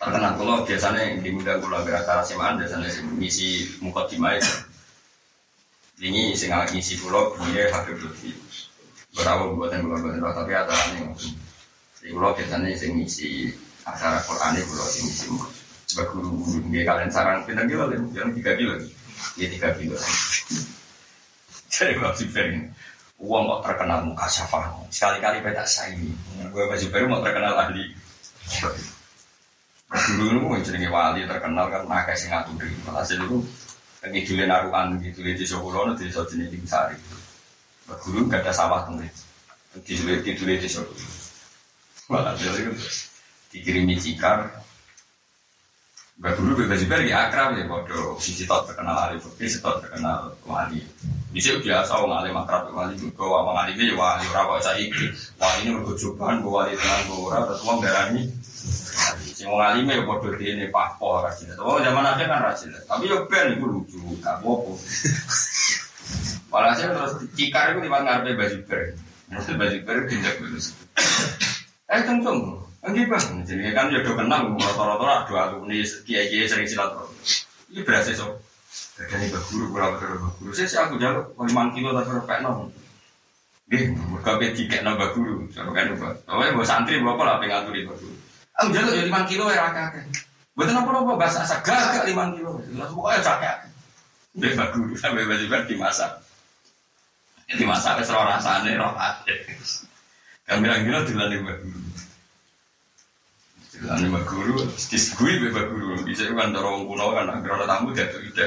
Terkenal kalau biasanya di muda kula acara semaan biasanya misi muka dimai. Ini sing ngisi kula punya Habib Lutfi. Berapa buatan kula buatan tapi acaranya Jadi kula biasanya sing ngisi acara Quran itu kula sing ngisi Coba guru-guru kalian saran pindah kilo, yang tiga kilo, ya tiga kilo. Jadi Mbak ini, uang kok terkenal muka syafah, sekali-kali beda saya ini. Gue Mbak Zubair mau terkenal ahli. Dulu itu mau jadi wali terkenal kan nakai sing ngaturi. Sih dulu ngidulin naruhan gitu di Solo di jenis tinggi sari. Guru gak ada sawah tuh. Didulin didulin di Solo. Malah itu dikirimi cikar, Mbak Guru bebas juga lagi akrab ya, bodoh. Sisi tot terkenal ahli fikih, si tot terkenal wali. Bisa biasa orang alim akrab wali juga, orang alim ya wali orang kok ikut. Wali ini berkejuban, wali tenang, orang terus uang darani. Si wong alim ya bodoh ini papo rajin. Oh zaman akhir kan rajin, tapi ya ben itu lucu, gak apa Walhasil terus cikar itu ngarep baju ber. Maksud baju ber tindak terus. Eh tunggu Enggak bang, jadi kan ya udah kenal, rata-rata dua alumni kiai kiai sering silaturahmi. Ini berhasil so. Dari bak guru, kurang ke bak guru. Sih aku jalur lima kilo tak berapa nom. Dia mereka beti kayak nambah guru, sama kan juga. Oh ya, santri berapa lah pengatur itu guru. Aku jalur jadi lima kilo ya rakyat. Betul apa apa bahasa asa gak lima kilo. Lalu pokoknya cakap. Dia bak guru sampai baju ber dimasak. Dimasak es roh rasanya roh hati. Kami bilang gila bak guru. Lalu mbak guru, disegui mbak guru, bisa kan dorong kuno kan, agar tamu jatuh ida.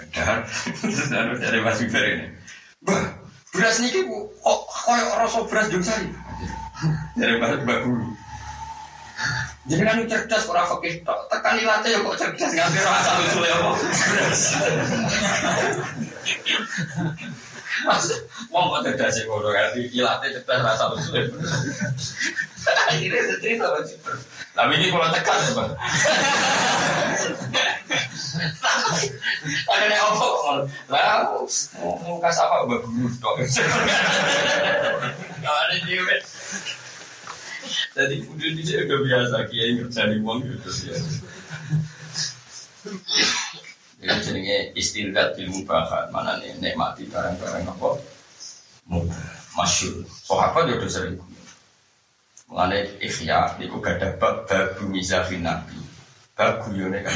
Ada, terus ada dari Mas ini. Bah, beras niki bu, kok koyo rasa beras jeng sari. Dari Mas Guru. Jadi kan cerdas ora fakih tok. Tekan ilate ya kok cerdas ngambil rasa usul ya kok. Mas, wong kok cerdas sih ngono kan ilate cerdas rasa. Akhirnya cerita sama Jibril. Tapi ini kalau tekan ya bang. Ada yang apa? Lah, mau kasih apa? Mbak Guru dong. Gak ada juga. Jadi udah di sini udah biasa kiai ngerjani uang gitu biasa. Ini jenenge istilah ilmu bahan mana nih nikmati barang-barang apa? Masyur. Sahabat ya udah sering. Mengenai ikhya, itu gak ada bab babu mizafin nabi. Bab guyone kan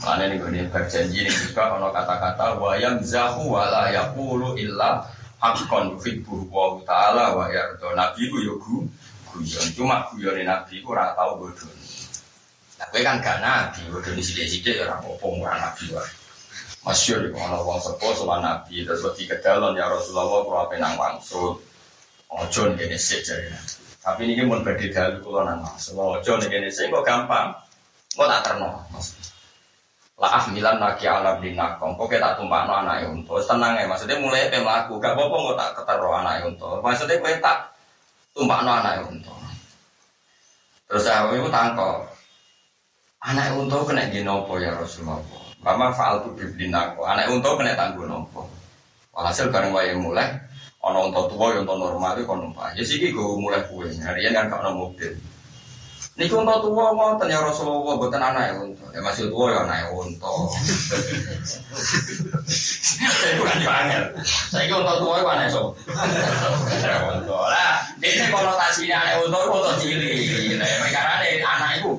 Mengenai ini gue berjanji ini juga kalau kata-kata wayam zahu wala yakulu illa hakon fitbuh wa ta'ala wa yardo nabi ku yo gu guyon. Cuma guyon nabi ku ora tau bodoh. Tapi kan gak nabi sini-sini ya ora apa ora nabi wae. Masyur kalau wong sepo soal nabi. Terus wedi kedalon ya Rasulullah kalau apa nang wangsul ojo nih kene sik tapi ini mau badhe dalu kula nang maksud ojo nih kene sik kok gampang. Kok tak terno maksud lah milan lagi alam dinakom kok kita tumpah no anak untuk tenang ya maksudnya mulai pe melaku gak apa nggak tak ketero anak untuk maksudnya kue tak tumpah no anak untuk terus aku itu tangkok. Anak untuk kena ginopo ya Rasulullah? Mama faal tu biblinako anak untuk kena tanggung nopo walhasil bareng wae mulai ono untuk tua untuk normal itu kono ya sih gue mulai kue harian kan kalau mobil ini untuk tua mau tanya Rasulullah bukan anak yang untuk ya masih tua ya anak yang untuk. Saya bukan dipanggil. Saya untuk tua itu anak so. Untuk lah. Ini konotasinya anak untuk untuk cili. Nah, karena ada anak itu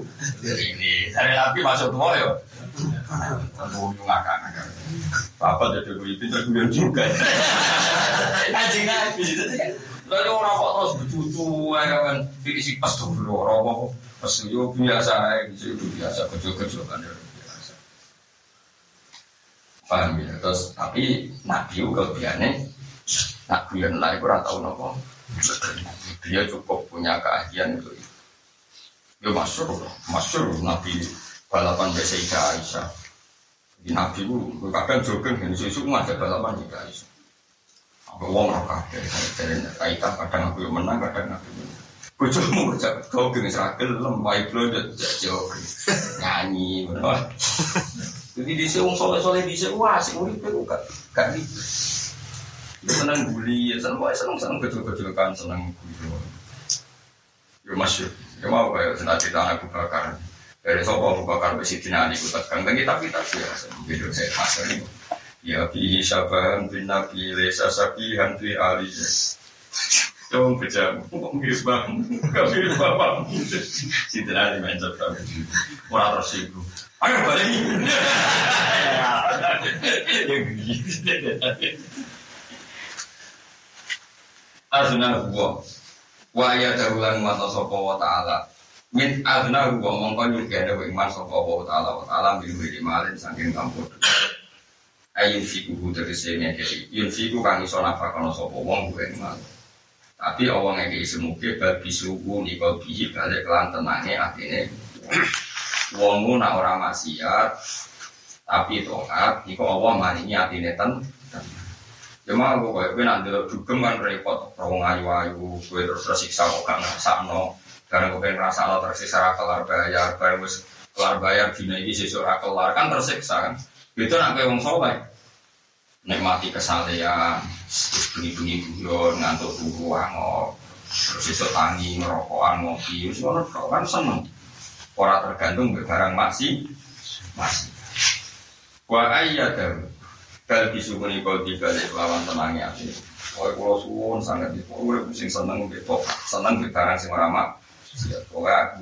ini. Dari nabi masuk tua ya. Untuk ngakak ngakak. Bapak jadi gue pintar gue juga. Kajian nabi itu kan. Lalu orang kok terus bercucu, ya kan? Jadi si pas tuh dulu orang kok pas itu biasa, itu itu biasa, kecil-kecil kan ya biasa. Paham ya? Terus tapi Nabi juga biasanya Nabi yang lain kurang tahu nopo. Dia cukup punya keahlian itu. Ya masuk, masuk Nabi balapan Sayyidah Aisyah. Di Nabi itu kadang jogging, ini susu ada balapan juga Aisyah. Aku wong ora kabeh dari kaitan kadang aku yang menang kadang aku menang. Bojomu cak kau geng seragel lemai blondet jauh nyanyi. Jadi di sini wong soleh soleh di sini wah sih urip itu gak gak gitu. Seneng bully, seneng seneng seneng kecil kecil kan seneng bully. Ya masyur, ya mau kayak senang cerita anak bakar. Dari sopo Abu Bakar besi dinani ku tegang tapi tapi tapi ya video saya hasil ini. Ya bi syabahan bin nabi lesa sabihan bi ali. Dong kejam, kok mirip bang, gak mirip bapak. Si dinani main cerita. Orang tersinggung. Ayo balik. Azna huwa wa ya darulan wa tasapa wa ta'ala min azna huwa mongko nyugene wa iman sapa wa ta'ala wa ta'ala min wili malin saking kampur ayun fiku dari sini jadi yun fiku kang iso nafakono sapa wong gue iman. Tapi awang ngeke semuge bagi suku nikol bihi balik kelan tenange atine. Wongu nak ora maksiat tapi toat iku Allah maringi atine ten Cuma aku kayak gue nanti dugem kan repot, rawong ayu-ayu, gue terus tersiksa kok gak ngrasakno. Karena gue pengen ngerasa lo tersiksa kelar bayar, gue kelar bayar dina ini sesuk kelar kan tersiksa kan. Itu nak gue wong soleh. Nikmati kesalehan, terus bengi-bengi guyon, ngantuk turu angok, terus esok tangi, ngerokokan, ngopi, semua kan seneng. Orang tergantung barang masih, masih. Wa ayyadahu Bal disukuni kau dibalik lawan tenangnya. Oh, kalau suwon sangat di pokoknya pusing seneng gitu, seneng di barang sing mak. Aku wa.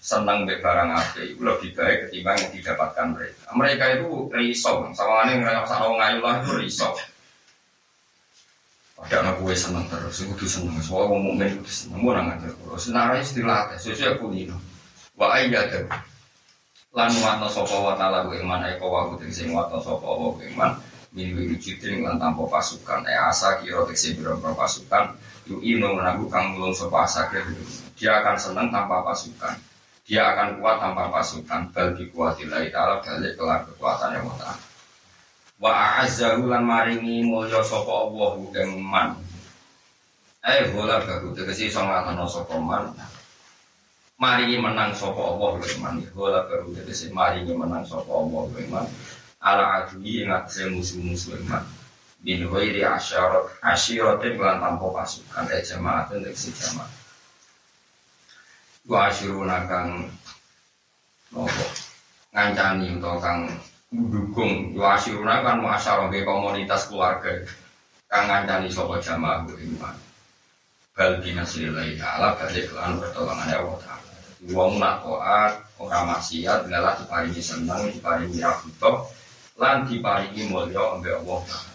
Senang barang api itu lebih baik ketimbang yang didapatkan mereka. Mereka itu risau, sama ini ngerasa orang ngayu lah itu risau. Ada anak gue seneng terus, gue tuh seneng. Soalnya mau mukmin itu seneng, aja. Kalau senarai istilah sesuai aku ini. Wa iya deh. Lan watno sopo wa gue iman eko wa gue sing watno sopo wa iman. Min wi rujutin lan tanpa pasukan. Eh asa kira tekse biro pasukan. Yu ino menabu kang mulung sopo asa kira Dia akan seneng tanpa pasukan. Dia akan kuat tanpa pasukan. Bal bi kuatilai ta'ala balik kelar kekuatannya wa ta'ala wa a'azzahu lan maringi mulya sapa Allah ing man eh bola bagu tegese iso nglakoni sapa man maringi menang sapa Allah ing man bola bagu tegese maringi menang sapa Allah ing ala adui ing atse musuh-musuh ing man bin ghairi asyarat asyiratin lan tanpa pasukan eh jamaatin tegese jamaah wa asyiruna kang nopo ngancani utawa kang mendukung. Yo asyuruna kan be komunitas keluarga. Kang ngancani sapa jamaah iman. Bal binasrillah taala balik pertolongan Allah taala. Wong nak taat ora maksiat ngalah diparingi seneng diparingi rahmat lan diparingi mulya ambek Allah